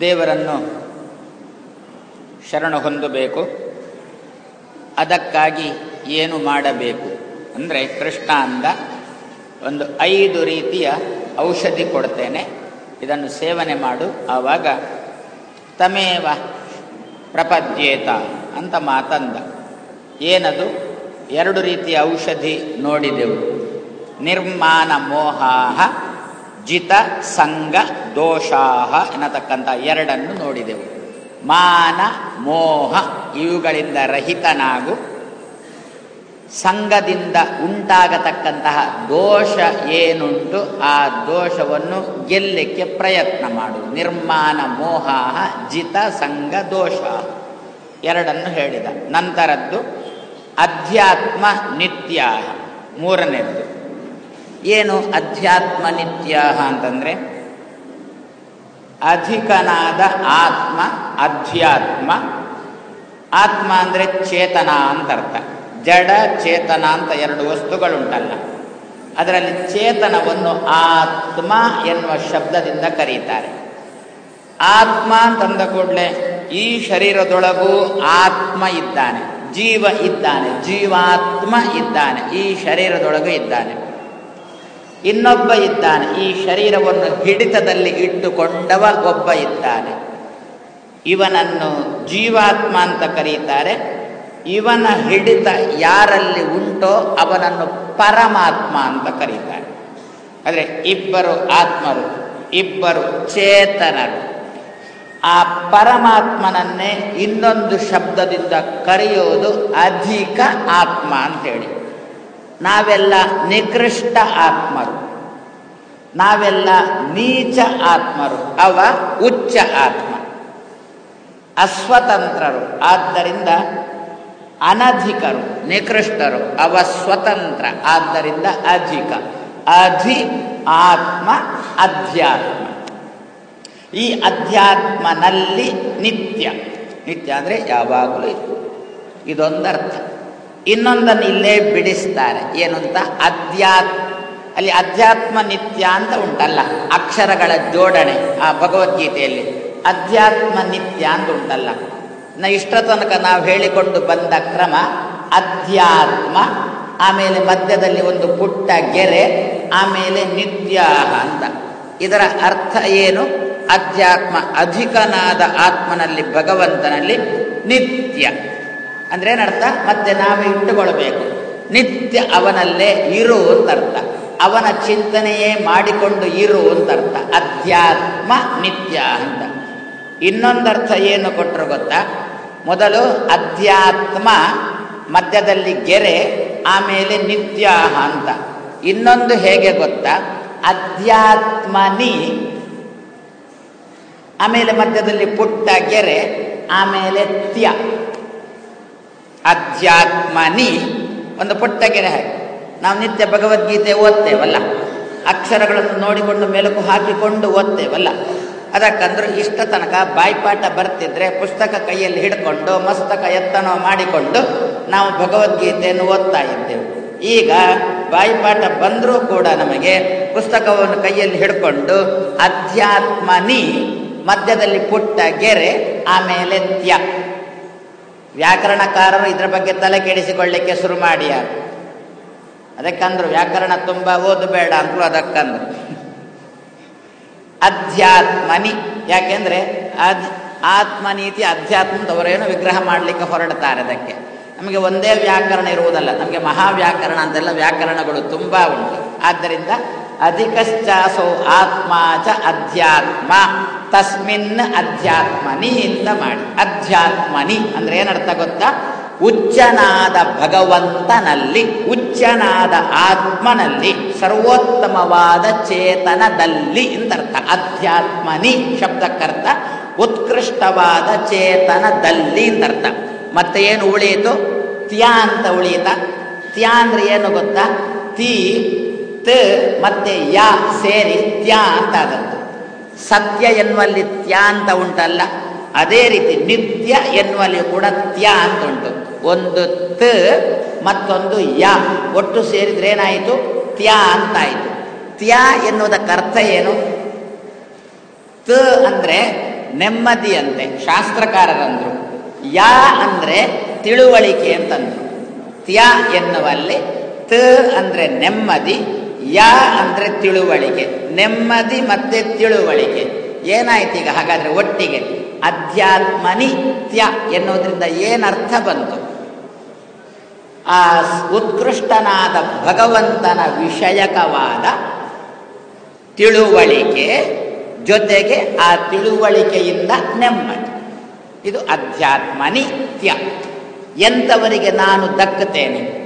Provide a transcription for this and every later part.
ದೇವರನ್ನು ಶರಣ ಹೊಂದಬೇಕು. ಅದಕ್ಕಾಗಿ ಏನು ಮಾಡಬೇಕು? ಅಂದರೆ ಕೃಷ್ಣ ಅಂದ ಒಂದು ಐದು ರೀತಿಯ ಔಷಧಿ ಕೊಡ್ತೇನೆ. ಇದನ್ನು ಸೇವನೆ ಮಾಡು. ಆವಾಗ ತಮೇವ ಪ್ರಪದ್ಯೇತ ಅಂತ ಮಾತಂದ. ಏನದು? ಎರಡು ರೀತಿಯ ಔಷಧಿ ನೋಡಿದೆವು. ನಿರ್ಮಾಣ ಮೋಹಾಹ ಜಿತ ಸಂಗ ದೋಷಾಹ ಎನ್ನತಕ್ಕಂಥ ಎರಡನ್ನು ನೋಡಿದೆವು. ಮಾನ, ಮೋಹ ಇವುಗಳಿಂದ ರಹಿತನಾಗು. ಸಂಘದಿಂದ ಉಂಟಾಗತಕ್ಕಂತಹ ದೋಷ ಏನುಂಟು ಆ ದೋಷವನ್ನು ಗೆಲ್ಲಕ್ಕೆ ಪ್ರಯತ್ನ ಮಾಡು. ನಿರ್ಮಾಣ ಮೋಹ ಜಿತ, ಸಂಘ ದೋಷ ಎರಡನ್ನು ಹೇಳಿದ. ನಂತರದ್ದು ಅಧ್ಯಾತ್ಮ ನಿತ್ಯ ಮೂರನೇದ್ದು. ಏನು ಅಧ್ಯಾತ್ಮ ನಿತ್ಯ ಅಂತಂದರೆ ಅಧಿಕನಾದ ಆತ್ಮ, ಅಧ್ಯಾತ್ಮ. ಆತ್ಮ ಅಂದರೆ ಚೇತನ ಅಂತ ಅರ್ಥ. ಜಡ, ಚೇತನ ಅಂತ ಎರಡು ವಸ್ತುಗಳುಂಟಲ್ಲ. ಅದರಲ್ಲಿ ಚೇತನವನ್ನು ಆತ್ಮ ಎನ್ನುವ ಶಬ್ದದಿಂದ ಕರೀತಾರೆ. ಆತ್ಮ ಅಂತಂದ ಕೂಡಲೇ ಈ ಶರೀರದೊಳಗೂ ಆತ್ಮ ಇದ್ದಾನೆ, ಜೀವ ಇದ್ದಾನೆ, ಜೀವಾತ್ಮ ಇದ್ದಾನೆ, ಈ ಶರೀರದೊಳಗೂ ಇದ್ದಾನೆ. ಇನ್ನೊಬ್ಬ ಇದ್ದಾನೆ. ಈ ಶರೀರವನ್ನು ಹಿಡಿತದಲ್ಲಿ ಇಟ್ಟುಕೊಂಡವ ಒಬ್ಬ ಇದ್ದಾನೆ. ಇವನನ್ನು ಜೀವಾತ್ಮ ಅಂತ ಕರೀತಾರೆ. ಇವನ ಹಿಡಿತ ಯಾರಲ್ಲಿ ಉಂಟೋ ಅವನನ್ನು ಪರಮಾತ್ಮ ಅಂತ ಕರೀತಾರೆ. ಅಂದರೆ ಇಬ್ಬರು ಆತ್ಮರು, ಇಬ್ಬರು ಚೇತನರು. ಆ ಪರಮಾತ್ಮನನ್ನೇ ಇನ್ನೊಂದು ಶಬ್ದದಿಂದ ಕರೆಯೋದು ಅಧಿಕ ಆತ್ಮ ಅಂತೇಳಿ ನಾವೆಲ್ಲ ನಿಕೃಷ್ಟ ಆತ್ಮರು. ನಾವೆಲ್ಲ ನೀಚ ಆತ್ಮರು. ಅವ ಉಚ್ಚ ಆತ್ಮ. ಅಸ್ವತಂತ್ರರು. ಆದ್ದರಿಂದ ಅನಧಿಕರು, ನಿಕೃಷ್ಟರು. ಅವ ಸ್ವತಂತ್ರ. ಆದ್ದರಿಂದ ಅಧಿಕ. ಅಧಿ ಆತ್ಮ, ಅಧ್ಯಾತ್ಮ. ಈ ಅಧ್ಯಾತ್ಮನಲ್ಲಿ ನಿತ್ಯ. ನಿತ್ಯ ಅಂದರೆ ಯಾವಾಗಲೂ ಇದು ಇದೊಂದರ್ಥ. ಇನ್ನೊಂದನ್ನು ಇಲ್ಲೇ ಬಿಡಿಸ್ತಾರೆ. ಏನು ಅಂತ ಅಧ್ಯಾತ್, ಅಲ್ಲಿ ಅಧ್ಯಾತ್ಮ ನಿತ್ಯ ಅಂತ ಉಂಟಲ್ಲ, ಅಕ್ಷರಗಳ ಜೋಡಣೆ ಆ ಭಗವದ್ಗೀತೆಯಲ್ಲಿ. ಅಧ್ಯಾತ್ಮ ನಿತ್ಯ ಅಂತ ಉಂಟಲ್ಲ. ನಾ ಇಷ್ಟ ತನಕ ನಾವು ಹೇಳಿಕೊಂಡು ಬಂದ ಕ್ರಮ, ಅಧ್ಯಾತ್ಮ, ಆಮೇಲೆ ಮಧ್ಯದಲ್ಲಿ ಒಂದು ಪುಟ್ಟ ಗೆರೆ, ಆಮೇಲೆ ನಿತ್ಯ ಅಂತ. ಇದರ ಅರ್ಥ ಏನು? ಅಧ್ಯಾತ್ಮ ಅಧಿಕನಾದ ಆತ್ಮನಲ್ಲಿ ಭಗವಂತನಲ್ಲಿ ನಿತ್ಯ. ಅಂದ್ರೆ ಏನರ್ಥ ಮತ್ತೆ ನಾವೇ ಇಟ್ಟುಕೊಳ್ಬೇಕು. ನಿತ್ಯ ಅವನಲ್ಲೇ ಇರು ಅಂತ ಅರ್ಥ. ಅವನ ಚಿಂತನೆಯೇ ಮಾಡಿಕೊಂಡು ಇರು ಅಂತ ಅರ್ಥ. ಅಧ್ಯಾತ್ಮ ನಿತ್ಯ ಅಂತ. ಇನ್ನೊಂದರ್ಥ ಏನು ಕೊಟ್ಟರು ಗೊತ್ತಾ? ಮೊದಲು ಅಧ್ಯಾತ್ಮ, ಮಧ್ಯದಲ್ಲಿ ಗೆರೆ, ಆಮೇಲೆ ನಿತ್ಯ ಅಂತ. ಇನ್ನೊಂದು ಹೇಗೆ ಗೊತ್ತಾ? ಅಧ್ಯಾತ್ಮನಿ, ಆಮೇಲೆ ಮಧ್ಯದಲ್ಲಿ ಪುಟ್ಟ ಗೆರೆ, ಆಮೇಲೆ ತ್ಯ. ಅಧ್ಯಾತ್ಮನಿ. ಒಂದು ಪುಟ್ಟ ಗೆರೆ ಹಾಕಿ ನಾವು ನಿತ್ಯ ಭಗವದ್ಗೀತೆ ಓದ್ತೇವಲ್ಲ. ಅಕ್ಷರಗಳನ್ನು ನೋಡಿಕೊಂಡು ಮೆಲುಕು ಹಾಕಿಕೊಂಡು ಓದ್ತೇವಲ್ಲ. ಅದಕ್ಕಂದ್ರೆ ಇಷ್ಟ ತನಕ ಬಾಯ್ಪಾಠ ಬರ್ತಿದ್ರೆ ಪುಸ್ತಕ ಕೈಯಲ್ಲಿ ಹಿಡ್ಕೊಂಡು, ಮಸ್ತಕ ಎತ್ತನ ಮಾಡಿಕೊಂಡು ನಾವು ಭಗವದ್ಗೀತೆಯನ್ನು ಓದ್ತಾ ಇದ್ದೆವು. ಈಗ ಬಾಯಿಪಾಠ ಬಂದರೂ ಕೂಡ ನಮಗೆ ಪುಸ್ತಕವನ್ನು ಕೈಯಲ್ಲಿ ಹಿಡ್ಕೊಂಡು ಅಧ್ಯಾತ್ಮನಿ, ಮಧ್ಯದಲ್ಲಿ ಪುಟ್ಟ ಗೆರೆ, ಆಮೇಲೆ ತ್ಯ. ವ್ಯಾಕರಣಕಾರರು ಇದರ ಬಗ್ಗೆ ತಲೆ ಕೆಡಿಸಿಕೊಳ್ಳಿಕ್ಕೆ ಶುರು ಮಾಡ್ಯಾರ ಅದಕ್ಕಂದ್ರು, ವ್ಯಾಕರಣ ತುಂಬ ಓದಬೇಡ ಅಂತಲೂ ಅದಕ್ಕಂದ್ರು. ಅಧ್ಯಾತ್ಮನಿ, ಯಾಕೆಂದ್ರೆ ಅದ್, ಆತ್ಮನೀತಿ ಅಧ್ಯಾತ್ಮದವರೇನು ವಿಗ್ರಹ ಮಾಡಲಿಕ್ಕೆ ಹೊರಡ್ತಾರೆ ಅದಕ್ಕೆ. ನಮಗೆ ಒಂದೇ ವ್ಯಾಕರಣ ಇರುವುದಲ್ಲ, ನಮಗೆ ಮಹಾವ್ಯಾಕರಣ ಅಂತೆಲ್ಲ ವ್ಯಾಕರಣಗಳು ತುಂಬ ಉಂಟು. ಆದ್ದರಿಂದ ಅಧಿಕಶ್ಚಾಸೋ ಆತ್ಮ ಚ ಅಧ್ಯಾತ್ಮ. ತಸ್ಮಿನ್ ಅಧ್ಯಾತ್ಮನಿ ಅಂತ ಮಾಡಿ. ಅಧ್ಯಾತ್ಮನಿ ಅಂದ್ರೆ ಏನರ್ಥ ಗೊತ್ತಾ? ಉಚ್ಚನಾದ ಭಗವಂತನಲ್ಲಿ, ಉಚ್ಚನಾದ ಆತ್ಮನಲ್ಲಿ, ಸರ್ವೋತ್ತಮವಾದ ಚೇತನದಲ್ಲಿ ಅಂತರ್ಥ ಅಧ್ಯಾತ್ಮನಿ ಶಬ್ದಕ್ಕರ್ಥ, ಉತ್ಕೃಷ್ಟವಾದ ಚೇತನದಲ್ಲಿ ಅಂತರ್ಥ ಮತ್ತೆ ಏನು ಉಳಿಯಿತು? ತ್ಯಾ ಅಂತ ಉಳಿಯಿತ. ತ್ಯಾ ಅಂದ್ರೆ ಏನು ಗೊತ್ತಾ? ತಿ, ತ ಮತ್ತೆ ಯಾ ಸೇರಿ ತ್ಯಾ ಅಂತ ಆದದ್ದು. ಸತ್ಯ ಎನ್ನುವಲ್ಲಿ ತ್ಯ ಅಂತ ಉಂಟಲ್ಲ, ಅದೇ ರೀತಿ ನಿತ್ಯ ಎನ್ನುವಲ್ಲಿ ಕೂಡ ತ್ಯ ಅಂತ ಉಂಟು. ಒಂದು ತ ಮತ್ತೊಂದು ಯ, ಒಟ್ಟು ಸೇರಿದ್ರೆ ಏನಾಯಿತು? ತ್ಯ ಅಂತಾಯಿತು. ತ್ಯ ಎನ್ನುವುದಕ್ಕೆ ಅರ್ಥ ಏನು? ತ ಅಂದರೆ ನೆಮ್ಮದಿ ಅಂತೆ ಶಾಸ್ತ್ರಕಾರರಂದರು. ಯ ಅಂದರೆ ತಿಳುವಳಿಕೆ ಅಂತಂದರು. ತ್ಯ ಎನ್ನುವಲ್ಲಿ ತ ಅಂದರೆ ನೆಮ್ಮದಿ ಯಾ ಅಂದ್ರೆ ತಿಳುವಳಿಕೆ, ನೆಮ್ಮದಿ ಮತ್ತೆ ತಿಳುವಳಿಕೆ. ಏನಾಯ್ತು ಈಗ? ಹಾಗಾದ್ರೆ ಒಟ್ಟಿಗೆ ಅಧ್ಯಾತ್ಮನಿತ್ಯ ಎನ್ನುವುದರಿಂದ ಏನರ್ಥ ಬಂತು? ಆ ಉತ್ಕೃಷ್ಟನಾದ ಭಗವಂತನ ವಿಷಯಕವಾದ ತಿಳುವಳಿಕೆ ಜೊತೆಗೆ ಆ ತಿಳುವಳಿಕೆಯಿಂದ ನೆಮ್ಮದಿ. ಇದು ಅಧ್ಯಾತ್ಮನಿತ್ಯ ಎಂಥವರಿಗೆ ನಾನು ದಕ್ಕುತ್ತೇನೆ?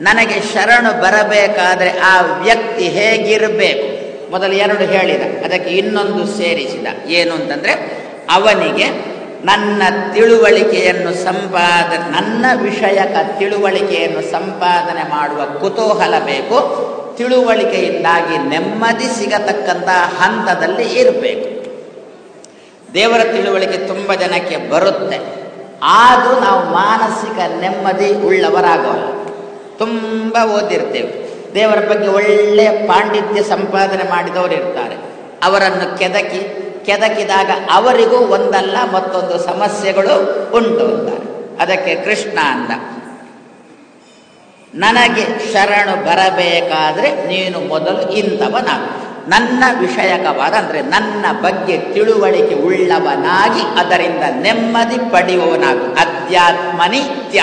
ನನಗೆ ಶರಣು ಬರಬೇಕಾದ್ರೆ ಆ ವ್ಯಕ್ತಿ ಹೇಗಿರಬೇಕು? ಮೊದಲು ಎರಡು ಹೇಳಿದ, ಅದಕ್ಕೆ ಇನ್ನೊಂದು ಸೇರಿಸಿದ. ಏನು ಅಂತಂದ್ರೆ, ಅವನಿಗೆ ನನ್ನ ತಿಳುವಳಿಕೆಯನ್ನು ಸಂಪಾದ, ನನ್ನ ವಿಷಯಕ ತಿಳುವಳಿಕೆಯನ್ನು ಸಂಪಾದನೆ ಮಾಡುವ ಕುತೂಹಲ ಬೇಕು, ತಿಳುವಳಿಕೆಯಿಂದಾಗಿ ನೆಮ್ಮದಿ ಸಿಗತಕ್ಕಂತಹ ಹಂತದಲ್ಲಿ ಇರಬೇಕು. ದೇವರ ತಿಳುವಳಿಕೆ ತುಂಬ ಜನಕ್ಕೆ ಬರುತ್ತೆ. ಆದರೂ ನಾವು ಮಾನಸಿಕ ನೆಮ್ಮದಿ ಉಳ್ಳವರಾಗೋಲ್ಲ. ತುಂಬ ಓದಿರ್ತೇವೆ. ದೇವರ ಬಗ್ಗೆ ಒಳ್ಳೆಯ ಪಾಂಡಿತ್ಯ ಸಂಪಾದನೆ ಮಾಡಿದವರು ಇರ್ತಾರೆ. ಅವರನ್ನು ಕೆದಕಿ, ಕೆದಕಿದಾಗ ಅವರಿಗೂ ಒಂದಲ್ಲ, ಮತ್ತೊಂದು ಸಮಸ್ಯೆಗಳು ಉಂಟು ಅಂತಾರೆ. ಅದಕ್ಕೆ ಕೃಷ್ಣ ಅಂದ, ನನಗೆ ಶರಣು ಬರಬೇಕಾದ್ರೆ ನೀನು ಮೊದಲು ಇಂಥವನಾಗು. ನನ್ನ ವಿಷಯಕವಾದ ಅಂದರೆ ನನ್ನ ಬಗ್ಗೆ ತಿಳುವಳಿಕೆ ಉಳ್ಳವನಾಗಿ ಅದರಿಂದ ನೆಮ್ಮದಿ ಪಡೆಯುವವನಾಗು. ಅಧ್ಯಾತ್ಮನಿತ್ಯ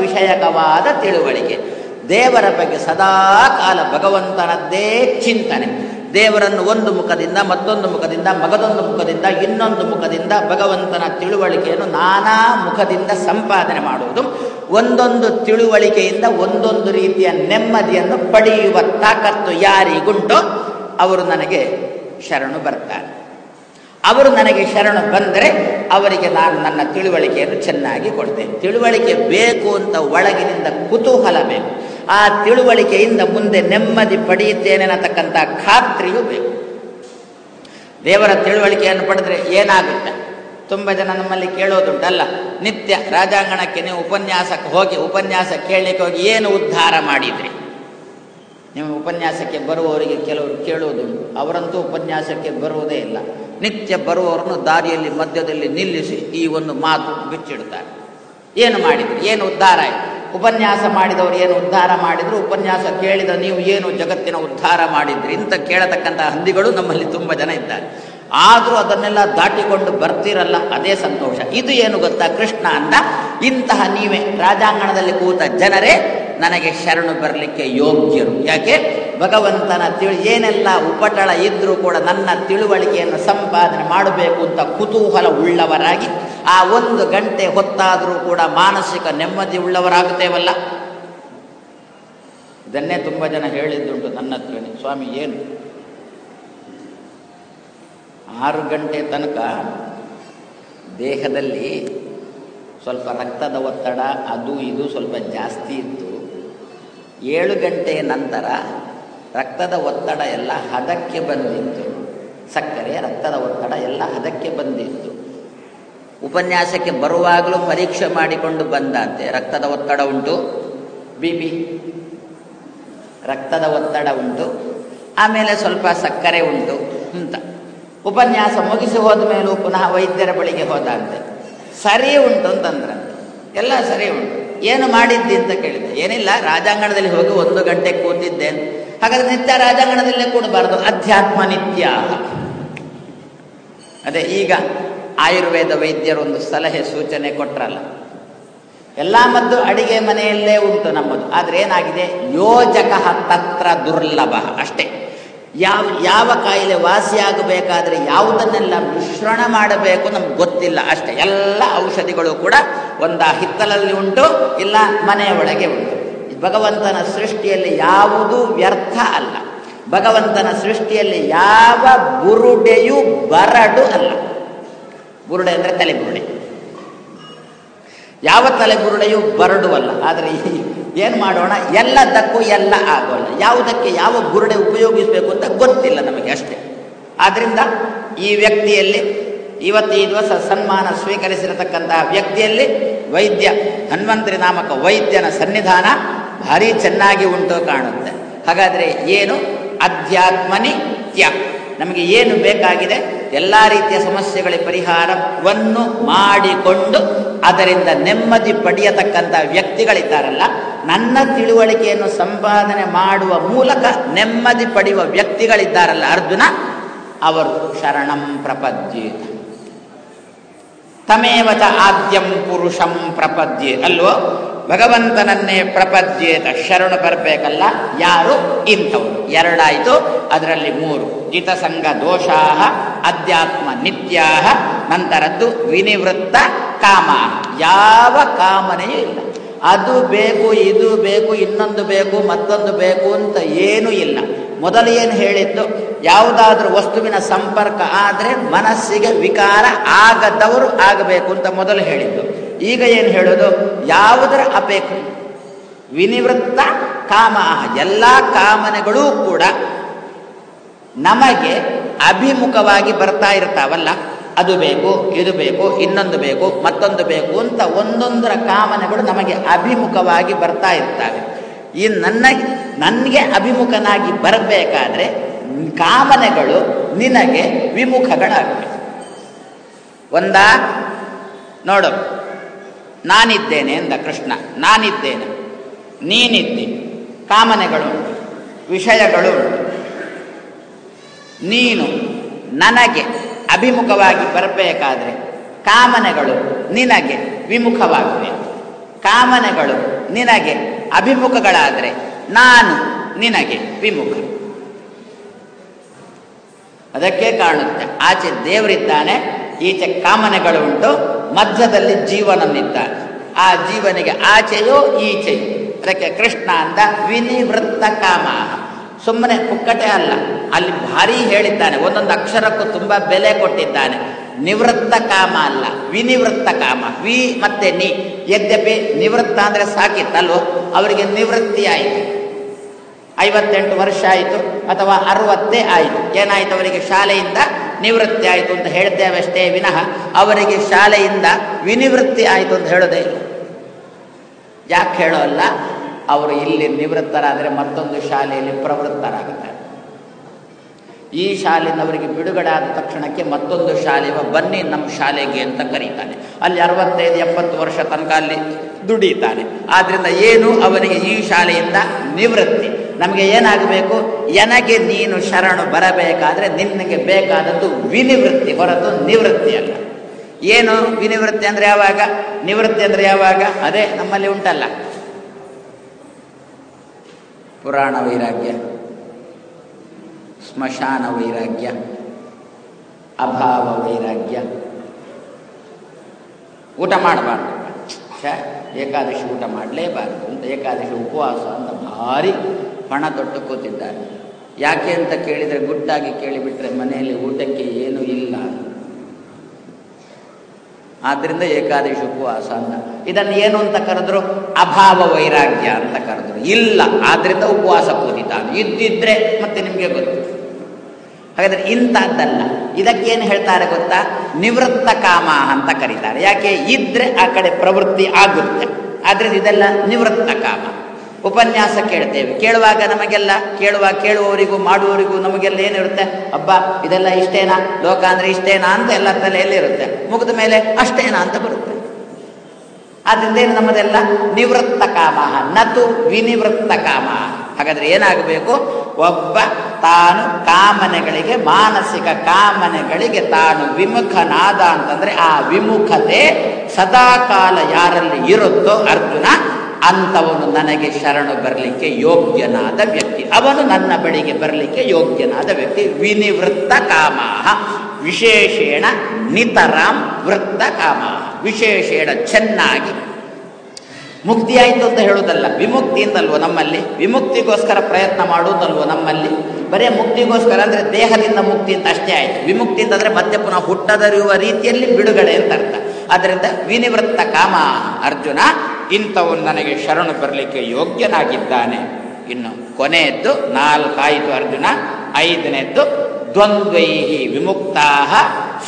ವಿಷಯಕವಾದ ತಿಳುವಳಿಕೆ. ದೇವರ ಬಗ್ಗೆ ಸದಾ ಕಾಲ ಭಗವಂತನದ್ದೇ ಚಿಂತನೆ. ದೇವರನ್ನು ಒಂದು ಮುಖದಿಂದ ಮತ್ತೊಂದು ಮುಖದಿಂದ, ಮಗದೊಂದು ಮುಖದಿಂದ, ಇನ್ನೊಂದು ಮುಖದಿಂದ ಭಗವಂತನ ತಿಳುವಳಿಕೆಯನ್ನು ನಾನಾ ಮುಖದಿಂದ ಸಂಪಾದನೆ ಮಾಡುವುದು. ಒಂದೊಂದು ತಿಳುವಳಿಕೆಯಿಂದ ಒಂದೊಂದು ರೀತಿಯ ನೆಮ್ಮದಿಯನ್ನು ಪಡೆಯುವ ತಾಕತ್ತು ಯಾರಿಗುಂಟೋ ಅವರು ನನಗೆ ಶರಣು ಬರ್ತಾರೆ. ಅವರು ನನಗೆ ಶರಣು ಬಂದರೆ ಅವರಿಗೆ ನಾನು ನನ್ನ ತಿಳುವಳಿಕೆಯನ್ನು ಚೆನ್ನಾಗಿ ಕೊಡ್ತೇನೆ. ತಿಳುವಳಿಕೆ ಬೇಕು ಅಂತ ಒಳಗಿನಿಂದ ಕುತೂಹಲ ಬೇಕು. ಆ ತಿಳುವಳಿಕೆಯಿಂದ ಮುಂದೆ ನೆಮ್ಮದಿ ಪಡೆಯುತ್ತೇನೆ ಅನ್ನತಕ್ಕಂಥ ಖಾತ್ರಿಯೂ ಬೇಕು. ದೇವರ ತಿಳುವಳಿಕೆಯನ್ನು ಪಡೆದ್ರೆ ಏನಾಗುತ್ತೆ? ತುಂಬ ಜನ ನಮ್ಮಲ್ಲಿ ಕೇಳೋದುಂಟಲ್ಲ, ನಿತ್ಯ ರಾಜಾಂಗಣಕ್ಕೆ ನೀವು ಉಪನ್ಯಾಸಕ್ಕೆ ಹೋಗಿ, ಉಪನ್ಯಾಸ ಕೇಳಲಿಕ್ಕೆ ಹೋಗಿ ಏನು ಉದ್ಧಾರ ಮಾಡಿದ್ರಿ? ನೀವು ಉಪನ್ಯಾಸಕ್ಕೆ ಬರುವವರಿಗೆ ಕೆಲವರು ಕೇಳುವುದುಂಟು ಅವರಂತೂ ಉಪನ್ಯಾಸಕ್ಕೆ ಬರುವುದೇ ಇಲ್ಲ. ನಿತ್ಯ ಬರುವವರನ್ನು ದಾರಿಯಲ್ಲಿ, ಮಧ್ಯದಲ್ಲಿ ನಿಲ್ಲಿಸಿ ಈ ಒಂದು ಮಾತು ಬಿಚ್ಚಿಡ್ತಾರೆ ಏನು ಮಾಡಿದ್ರು? ಏನು ಉದ್ಧಾರ ಆಯಿತು? ಉಪನ್ಯಾಸ ಮಾಡಿದವರು ಏನು ಉದ್ಧಾರ ಮಾಡಿದ್ರು? ಉಪನ್ಯಾಸ ಕೇಳಿದ ನೀವು ಏನು ಜಗತ್ತಿನ ಉದ್ಧಾರ ಮಾಡಿದ್ರಿ ಇಂಥ ಕೇಳತಕ್ಕಂಥ ಹಂದಿಗಳು ನಮ್ಮಲ್ಲಿ ತುಂಬ ಜನ ಇದ್ದಾರೆ. ಆದರೂ ಅದನ್ನೆಲ್ಲ ದಾಟಿಕೊಂಡು ಬರ್ತಿರಲ್ಲ, ಅದೇ ಸಂತೋಷ. ಇದು ಏನು ಗೊತ್ತಾ ಕೃಷ್ಣ ಅಂತ ಇಂತಹ ನೀವೇ ರಾಜಾಂಗಣದಲ್ಲಿ ಕೂತ ಜನರೇ ನನಗೆ ಶರಣು ಬರಲಿಕ್ಕೆ ಯೋಗ್ಯರು. ಯಾಕೆ? ಭಗವಂತನ ತಿಳಿ, ಏನೆಲ್ಲ ಉಪಟಳ ಇದ್ದರೂ ಕೂಡ ನನ್ನ ತಿಳುವಳಿಕೆಯನ್ನು ಸಂಪಾದನೆ ಮಾಡಬೇಕು ಅಂತ ಕುತೂಹಲ ಉಳ್ಳವರಾಗಿ ಆ ಒಂದು ಗಂಟೆ ಹೊತ್ತಾದರೂ ಕೂಡ ಮಾನಸಿಕ ನೆಮ್ಮದಿ ಉಳ್ಳವರಾಗುತ್ತೇವಲ್ಲ? ಇದನ್ನೇ ತುಂಬ ಜನ ಹೇಳಿದ್ದುಂಟು ನನ್ನ ಹತ್ರ ಸ್ವಾಮಿ, ಏನು? ಆರು ಗಂಟೆ ತನಕ ದೇಹದಲ್ಲಿ ಸ್ವಲ್ಪ ರಕ್ತದ ಒತ್ತಡ, ಅದು ಇದು ಸ್ವಲ್ಪ ಜಾಸ್ತಿ ಇತ್ತು. ಏಳು ಗಂಟೆಯ ನಂತರ ರಕ್ತದ ಒತ್ತಡ ಎಲ್ಲ ಹದಕ್ಕೆ ಬಂದಿತ್ತು. ಸಕ್ಕರೆ, ರಕ್ತದ ಒತ್ತಡ ಎಲ್ಲ ಹದಕ್ಕೆ ಬಂದಿತ್ತು. ಉಪನ್ಯಾಸಕ್ಕೆ ಬರುವಾಗಲೂ ಪರೀಕ್ಷೆ ಮಾಡಿಕೊಂಡು ಬಂದಂತೆ. ರಕ್ತದ ಒತ್ತಡ ಉಂಟು? ಬಿ ಪಿ ರಕ್ತದ ಒತ್ತಡ ಉಂಟು. ಆಮೇಲೆ ಸ್ವಲ್ಪ ಸಕ್ಕರೆ ಉಂಟು ಅಂತ. ಉಪನ್ಯಾಸ ಮುಗಿಸಿ ಹೋದ ಮೇಲೂ ಪುನಃ ವೈದ್ಯರ ಬಳಿಗೆ ಹೋದಂತೆ. ಸರಿ ಉಂಟು ಅಂತಂದ್ರಂತೆ. ಎಲ್ಲ ಸರಿ ಉಂಟು. ಏನು ಮಾಡಿದ್ದಿ ಅಂತ ಕೇಳಿದೆ. ಏನಿಲ್ಲ, ರಾಜಾಂಗಣದಲ್ಲಿ ಹೋಗಿ ಒಂದು ಗಂಟೆ ಕೂತಿದ್ದೆ. ಹಾಗಾದ್ರೆ ನಿತ್ಯ ರಾಜಾಂಗಣದಲ್ಲೇ ಕೂಡಬಾರದು. ಅಧ್ಯಾತ್ಮ ನಿತ್ಯ. ಅದೇ, ಈಗ ಆಯುರ್ವೇದ ವೈದ್ಯರು ಒಂದು ಸಲಹೆ, ಸೂಚನೆ ಕೊಟ್ರಲ್ಲ. ಎಲ್ಲ ಮದ್ದು ಅಡಿಗೆ ಮನೆಯಲ್ಲೇ ಉಂಟು ನಮ್ಮದು. ಆದರೆ ಏನಾಗಿದೆ? ಯೋಜಕ ತತ್ರ ದುರ್ಲಭ. ಅಷ್ಟೇ. ಯಾವ ಯಾವ ಕಾಯಿಲೆ ವಾಸಿಯಾಗಬೇಕಾದ್ರೆ ಯಾವುದನ್ನೆಲ್ಲ ಮಿಶ್ರಣ ಮಾಡಬೇಕು ನಮ್ಗೆ ಗೊತ್ತಿಲ್ಲ ಅಷ್ಟೇ. ಎಲ್ಲ ಔಷಧಿಗಳು ಕೂಡ ಒಂದ ಹಿತ್ತಲಲ್ಲಿ ಉಂಟು, ಇಲ್ಲ ಮನೆಯ ಒಳಗೆ ಉಂಟು. ಭಗವಂತನ ಸೃಷ್ಟಿಯಲ್ಲಿ ಯಾವುದೂ ವ್ಯರ್ಥ ಅಲ್ಲ. ಭಗವಂತನ ಸೃಷ್ಟಿಯಲ್ಲಿ ಯಾವ ಬುರುಡೆಯೂ ಬರಡು ಅಲ್ಲ. ಬುರುಡೆ ಅಂದರೆ ತಲೆ ಬುರುಡೆ ಯಾವ ತಲೆ ಬರಡುವಲ್ಲ. ಆದರೆ ಏನು ಮಾಡೋಣ? ಎಲ್ಲದಕ್ಕೂ ಎಲ್ಲ ಆಗೋಲ್ಲ. ಯಾವುದಕ್ಕೆ ಯಾವ ಬುರುಡೆ ಉಪಯೋಗಿಸಬೇಕು ಅಂತ ಗೊತ್ತಿಲ್ಲ ನಮಗೆ ಅಷ್ಟೇ. ಆದ್ದರಿಂದ ಈ ವ್ಯಕ್ತಿಯಲ್ಲಿ ಇವತ್ತು ಈ ದಿವಸ ಸನ್ಮಾನ ಸ್ವೀಕರಿಸಿರತಕ್ಕಂತಹ ವ್ಯಕ್ತಿಯಲ್ಲಿ ವೈದ್ಯ, ಹನುಮಂತ್ರಿ ನಾಮಕ ವೈದ್ಯನ ಸನ್ನಿಧಾನ ಭಾರಿ ಚೆನ್ನಾಗಿ ಉಂಟು ಕಾಣುತ್ತೆ. ಹಾಗಾದರೆ ಏನು? ಅಧ್ಯಾತ್ಮನಿತ್ಯ ನಮಗೆ ಏನು ಬೇಕಾಗಿದೆ? ಎಲ್ಲ ರೀತಿಯ ಸಮಸ್ಯೆಗಳ ಪರಿಹಾರವನ್ನು ಮಾಡಿಕೊಂಡು ಅದರಿಂದ ನೆಮ್ಮದಿ ಪಡೆಯತಕ್ಕಂಥ ವ್ಯಕ್ತಿಗಳಿದ್ದಾರಲ್ಲ, ನನ್ನ ತಿಳುವಳಿಕೆಯನ್ನು ಸಂಪಾದನೆ ಮಾಡುವ ಮೂಲಕ ನೆಮ್ಮದಿ ಪಡೆಯುವ ವ್ಯಕ್ತಿಗಳಿದ್ದಾರಲ್ಲ ಅರ್ಜುನ, ಅವರು ಶರಣಂ ಪ್ರಪದ್ಯೇತ. ತಮೇವಚ ಆದ್ಯಂ ಪುರುಷಂ ಪ್ರಪದ್ಯೆ. ಅಲ್ವೋ? ಭಗವಂತನನ್ನೇ ಪ್ರಪದ್ಯೇತ ಶರಣು ಬರಬೇಕಲ್ಲ? ಯಾರು? ಇಂಥವ್ರು. ಎರಡಾಯಿತು. ಅದರಲ್ಲಿ ಮೂರು. ಜಿತಸಂಗ ದೋಷಾ ಅಧ್ಯಾತ್ಮ ನಿತ್ಯಾ ನಂತರದ್ದು ವಿನಿವೃತ್ತ ಕಾಮ ಯಾವ ಕಾಮನೆಯೂ ಇಲ್ಲ. ಅದು ಬೇಕು, ಇದು ಬೇಕು, ಇನ್ನೊಂದು ಬೇಕು, ಮತ್ತೊಂದು ಬೇಕು ಅಂತ ಏನೂ ಇಲ್ಲ. ಮೊದಲು ಏನು ಹೇಳಿದ್ದು? ಯಾವುದಾದ್ರೂ ವಸ್ತುವಿನ ಸಂಪರ್ಕ ಆದರೆ ಮನಸ್ಸಿಗೆ ವಿಕಾರ ಆಗದವರು ಆಗಬೇಕು ಅಂತ ಮೊದಲು ಹೇಳಿದ್ದು. ಈಗ ಏನು ಹೇಳೋದು? ಯಾವುದರ ಅಪೇಕ್ಷೆ? ವಿನಿವೃತ್ತ ಕಾಮ. ಎಲ್ಲ ಕಾಮನೆಗಳೂ ಕೂಡ ನಮಗೆ ಅಭಿಮುಖವಾಗಿ ಬರ್ತಾ ಇರ್ತಾವಲ್ಲ. ಅದು ಬೇಕು, ಇದು ಬೇಕು, ಇನ್ನೊಂದು ಬೇಕು, ಮತ್ತೊಂದು ಬೇಕು ಅಂತ ಒಂದೊಂದರ ಕಾಮನೆಗಳು ನಮಗೆ ಅಭಿಮುಖವಾಗಿ ಬರ್ತಾ ಇರ್ತವೆ. ಈ ನನ್ನ, ನನಗೆ ಅಭಿಮುಖನಾಗಿ ಬರಬೇಕಾದ್ರೆ ಕಾಮನೆಗಳು ನಿನಗೆ ವಿಮುಖಗಳಾಗಬೇಕು. ಒಂದಾ, ನೋಡು. ನಾನಿದ್ದೇನೆ ಎಂದ ಕೃಷ್ಣ. ನಾನಿದ್ದೇನೆ. ನೀನಿದ್ದಿ. ಕಾಮನೆಗಳು ವಿಷಯಗಳು ನೀನು ನನಗೆ ಅಭಿಮುಖವಾಗಿ ಬರಬೇಕಾದ್ರೆ ಕಾಮನೆಗಳು ನಿನಗೆ ವಿಮುಖವಾಗಿವೆ. ಕಾಮನೆಗಳು ನಿನಗೆ ಅಭಿಮುಖಗಳಾದರೆ ನಾನು ನಿನಗೆ ವಿಮುಖ. ಅದಕ್ಕೆ ಕಾಣುತ್ತೆ. ಆಚೆ ದೇವರಿದ್ದಾನೆ, ಈಚೆ ಕಾಮನೆಗಳು ಉಂಟು ಮಧ್ಯದಲ್ಲಿ ಜೀವನನಿದ್ದಾನೆ ಆ ಜೀವನಿಗೆ ಆಚೆಯೋ ಈಚೆಯೋ. ಅದಕ್ಕೆ ಕೃಷ್ಣ ಅಂದ ವಿನಿವೃತ್ತ ಕಾಮ ಸುಮ್ಮನೆ ಕುಕ್ಕಟೆ ಅಲ್ಲ. ಅಲ್ಲಿ ಭಾರಿ ಹೇಳಿದ್ದಾನೆ. ಒಂದೊಂದು ಅಕ್ಷರಕ್ಕೂ ತುಂಬ ಬೆಲೆ ಕೊಟ್ಟಿದ್ದಾನೆ. ನಿವೃತ್ತ ಕಾಮ ಅಲ್ಲ. ವಿನಿವೃತ್ತ ಕಾಮ. ವಿ ಮತ್ತೆ ನಿ. ಯದ್ಯಪಿ ನಿವೃತ್ತ ಅಂದರೆ ಸಾಕಿತ್ತಲ್ವೋ? ಅವರಿಗೆ ನಿವೃತ್ತಿ ಆಯಿತು. ಐವತ್ತೆಂಟು ವರ್ಷ ಆಯಿತು ಅಥವಾ ಅರವತ್ತೇ ಆಯಿತು. ಏನಾಯಿತು ಅವರಿಗೆ? ಶಾಲೆಯಿಂದ ನಿವೃತ್ತಿ ಆಯಿತು ಅಂತ ಹೇಳ್ತೇವಷ್ಟೇ ವಿನಃ ಅವರಿಗೆ ಶಾಲೆಯಿಂದ ವಿನಿವೃತ್ತಿ ಆಯಿತು ಅಂತ ಹೇಳೋದೇ ಇಲ್ಲ. ಯಾಕೆ ಹೇಳೋಲ್ಲ ಅವರು ಇಲ್ಲಿ ನಿವೃತ್ತರಾದರೆ ಮತ್ತೊಂದು ಶಾಲೆಯಲ್ಲಿ ಪ್ರವೃತ್ತರಾಗುತ್ತಾರೆ ಈ ಶಾಲೆಯಿಂದ ಅವರಿಗೆ ಬಿಡುಗಡೆ ಆದ ತಕ್ಷಣಕ್ಕೆ ಮತ್ತೊಂದು ಶಾಲೆ ಬನ್ನಿ ನಮ್ಮ ಶಾಲೆಗೆ ಅಂತ ಕರೀತಾನೆ. ಅಲ್ಲಿ ಅರವತ್ತೈದು, ಎಪ್ಪತ್ತು ವರ್ಷ ತನಕ ಅಲ್ಲಿ ದುಡಿತಾನೆ ಆದ್ದರಿಂದ ಏನು, ಅವನಿಗೆ ಈ ಶಾಲೆಯಿಂದ ನಿವೃತ್ತಿ. ನಮಗೆ ಏನಾಗಬೇಕು? ಎನಗೆ ನೀನು ಶರಣು ಬರಬೇಕಾದ್ರೆ ನಿನಗೆ ಬೇಕಾದದ್ದು ವಿನಿವೃತ್ತಿ ಹೊರತು ನಿವೃತ್ತಿ ಅಲ್ಲ. ಏನು ವಿನಿವೃತ್ತಿ ಅಂದರೆ ಯಾವಾಗ? ನಿವೃತ್ತಿ ಅಂದರೆ ಯಾವಾಗ? ಅದೇ ನಮ್ಮಲ್ಲಿ ಉಂಟಲ್ಲ. ಪುರಾಣ ವೈರಾಗ್ಯ, ಸ್ಮಶಾನ ವೈರಾಗ್ಯ, ಅಭಾವ ವೈರಾಗ್ಯ. ಊಟ ಮಾಡಬಾರ್ದು. ಛ, ಏಕಾದಶಿ ಊಟ ಮಾಡಲೇಬಾರ್ದು ಅಂತ ಏಕಾದಶಿ ಉಪವಾಸ ಅಂತ ಭಾರಿ ಪಣ ತೊಟ್ಟು ಕೂತಿದ್ದಾರೆ. ಯಾಕೆ ಅಂತ ಕೇಳಿದರೆ ಗುಟ್ಟಾಗಿ ಕೇಳಿಬಿಟ್ರೆ ಮನೆಯಲ್ಲಿ ಊಟಕ್ಕೆ ಏನೂ ಇಲ್ಲ. ಆದ್ದರಿಂದ ಏಕಾದಶಿ ಉಪವಾಸ ಅಂತ. ಇದನ್ನು ಏನು ಅಂತ ಕರೆದ್ರು? ಅಭಾವ ವೈರಾಗ್ಯ ಅಂತ ಕರೆದ್ರು. ಇಲ್ಲ. ಆದ್ರಿಂದ ಉಪವಾಸ ಕೂತಿದ್ದಾನೆ ಇದ್ದಿದ್ರೆ ಮತ್ತೆ ನಿಮಗೆ ಗೊತ್ತು. ಹಾಗಾದ್ರೆ ಇಂಥದ್ದಲ್ಲ. ಇದಕ್ಕೇನು ಹೇಳ್ತಾರೆ ಗೊತ್ತಾ? ನಿವೃತ್ತ ಕಾಮ ಅಂತ ಕರೀತಾರೆ. ಯಾಕೆ? ಇದ್ರೆ ಆ ಕಡೆ ಪ್ರವೃತ್ತಿ ಆಗುತ್ತೆ. ಆದ್ರಿಂದ ಇದೆಲ್ಲ ನಿವೃತ್ತ ಕಾಮ. ಉಪನ್ಯಾಸ ಕೇಳ್ತೇವೆ. ಕೇಳುವಾಗ ನಮಗೆಲ್ಲ, ಕೇಳುವ, ಕೇಳುವವರಿಗೂ, ಮಾಡುವವರಿಗೂ ನಮಗೆಲ್ಲ ಏನಿರುತ್ತೆ? ಅಬ್ಬ, ಇದೆಲ್ಲ ಇಷ್ಟೇನಾ? ಲೋಕ ಅಂದರೆ ಇಷ್ಟೇನಾ ಅಂತ ಎಲ್ಲ ತಲೆಯಲ್ಲಿ ಇರುತ್ತೆ. ಮುಗಿದ ಮೇಲೆ ಅಷ್ಟೇನಾ ಅಂತ ಬರುತ್ತೆ. ಆದ್ದರಿಂದ ಏನು ನಮ್ಮದೆಲ್ಲ? ನಿವೃತ್ತ ಕಾಮ. ನತು ವಿನಿವೃತ್ತ ಕಾಮ. ಹಾಗಾದ್ರೆ ಏನಾಗಬೇಕು? ಒಬ್ಬ ತಾನು ಕಾಮನೆಗಳಿಗೆ, ಮಾನಸಿಕ ಕಾಮನೆಗಳಿಗೆ ತಾನು ವಿಮುಖನಾದ ಅಂತಂದರೆ ಆ ವಿಮುಖತೆ ಸದಾಕಾಲ ಯಾರಲ್ಲಿ ಇರುತ್ತೋ ಅರ್ಜುನ ಅಂಥವನು ನನಗೆ ಶರಣು ಬರಲಿಕ್ಕೆ ಯೋಗ್ಯನಾದ ವ್ಯಕ್ತಿ. ಅವನು ನನ್ನ ಬಳಿಗೆ ಬರಲಿಕ್ಕೆ ಯೋಗ್ಯನಾದ ವ್ಯಕ್ತಿ. ವಿನಿವೃತ್ತ ಕಾಮಾಹ. ವಿಶೇಷೇಣ ನಿತರಾಂ ವೃತ್ತ ಕಾಮ ವಿಶೇಷೇಣ ಚೆನ್ನಾಗಿ. ಮುಕ್ತಿ ಆಯಿತು ಅಂತ ಹೇಳುವುದಲ್ಲ ವಿಮುಕ್ತಿ ನಮ್ಮಲ್ಲಿ? ವಿಮುಕ್ತಿಗೋಸ್ಕರ ಪ್ರಯತ್ನ ಮಾಡುವುದಲ್ವೋ ನಮ್ಮಲ್ಲಿ? ಬರೇ ಮುಕ್ತಿಗೋಸ್ಕರ ಅಂದರೆ ದೇಹದಿಂದ ಮುಕ್ತಿ ಅಂತ ಅಷ್ಟೇ ಆಯಿತು. ವಿಮುಕ್ತಿ ಅಂತಂದರೆ ಮತ್ತೆ ಪುನಃ ಹುಟ್ಟದರಿಯುವ ರೀತಿಯಲ್ಲಿ ಬಿಡುಗಡೆ ಅಂತ ಅರ್ಥ. ಅದರಿಂದ ವಿನಿವೃತ್ತ ಕಾಮ ಅರ್ಜುನ ಇಂಥವನು ನನಗೆ ಶರಣು ಬರಲಿಕ್ಕೆ ಯೋಗ್ಯನಾಗಿದ್ದಾನೆ. ಇನ್ನು ಕೊನೆಯದ್ದು, ನಾಲ್ಕಾಯಿತು ಅರ್ಜುನ, ಐದನೇದ್ದು ದ್ವಂದ್ವೈ ವಿಮುಕ್ತಾ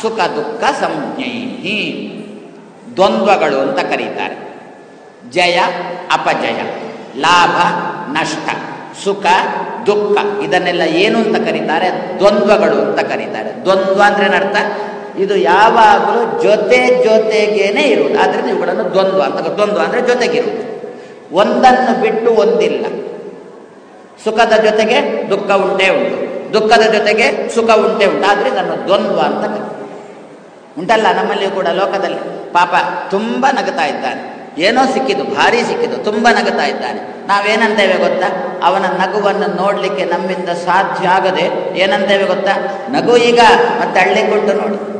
ಸುಖ ದುಃಖ ಸಂಜ್ಞೈಹಿ. ದ್ವಂದ್ವಗಳು ಅಂತ ಕರೀತಾರೆ. ಜಯ, ಅಪಜಯ, ಲಾಭ, ನಷ್ಟ, ಸುಖ, ದುಃಖ, ಇದನ್ನೆಲ್ಲ ಏನು ಅಂತ ಕರೀತಾರೆ? ದ್ವಂದ್ವಗಳು ಅಂತ ಕರೀತಾರೆ. ದ್ವಂದ್ವ ಅಂದ್ರೆ ಏನರ್ಥ? ಇದು ಯಾವಾಗಲೂ ಜೊತೆ ಜೊತೆಗೇನೆ ಇರುವುದು. ಆದ್ರಿಂದ ಇವುಗಳನ್ನು ದ್ವಂದ್ವ ಅಂತ ದ್ವಂದ್ವ ಅಂದ್ರೆ ಜೊತೆಗಿರುವುದು. ಒಂದನ್ನು ಬಿಟ್ಟು ಒಂದಿಲ್ಲ. ಸುಖದ ಜೊತೆಗೆ ದುಃಖ ಉಂಟೇ ಉಂಟು. ದುಃಖದ ಜೊತೆಗೆ ಸುಖ ಉಂಟೇ ಉಂಟು. ಆದರೆ ಇದನ್ನು ದ್ವಂದ್ವ ಅಂತ ಉಂಟಲ್ಲ, ನಮ್ಮಲ್ಲಿಯೂ ಕೂಡ ಲೋಕದಲ್ಲಿ. ಪಾಪ ತುಂಬ ನಗುತ್ತಾ ಇದ್ದಾನೆ. ಏನೋ ಸಿಕ್ಕಿದ್ದು, ಭಾರಿ ಸಿಕ್ಕಿದ್ದು, ತುಂಬ ನಗುತ್ತಾ ಇದ್ದಾನೆ. ನಾವೇನಂತೇವೆ ಗೊತ್ತಾ? ಅವನ ನಗುವನ್ನು ನೋಡಲಿಕ್ಕೆ ನಮ್ಮಿಂದ ಸಾಧ್ಯ ಆಗದೆ ಏನಂತೇವೆ ಗೊತ್ತಾ? ನಗು ಈಗ ಮತ್ತೆ ಅಳ್ಳಿಕೊಟ್ಟು ನೋಡು.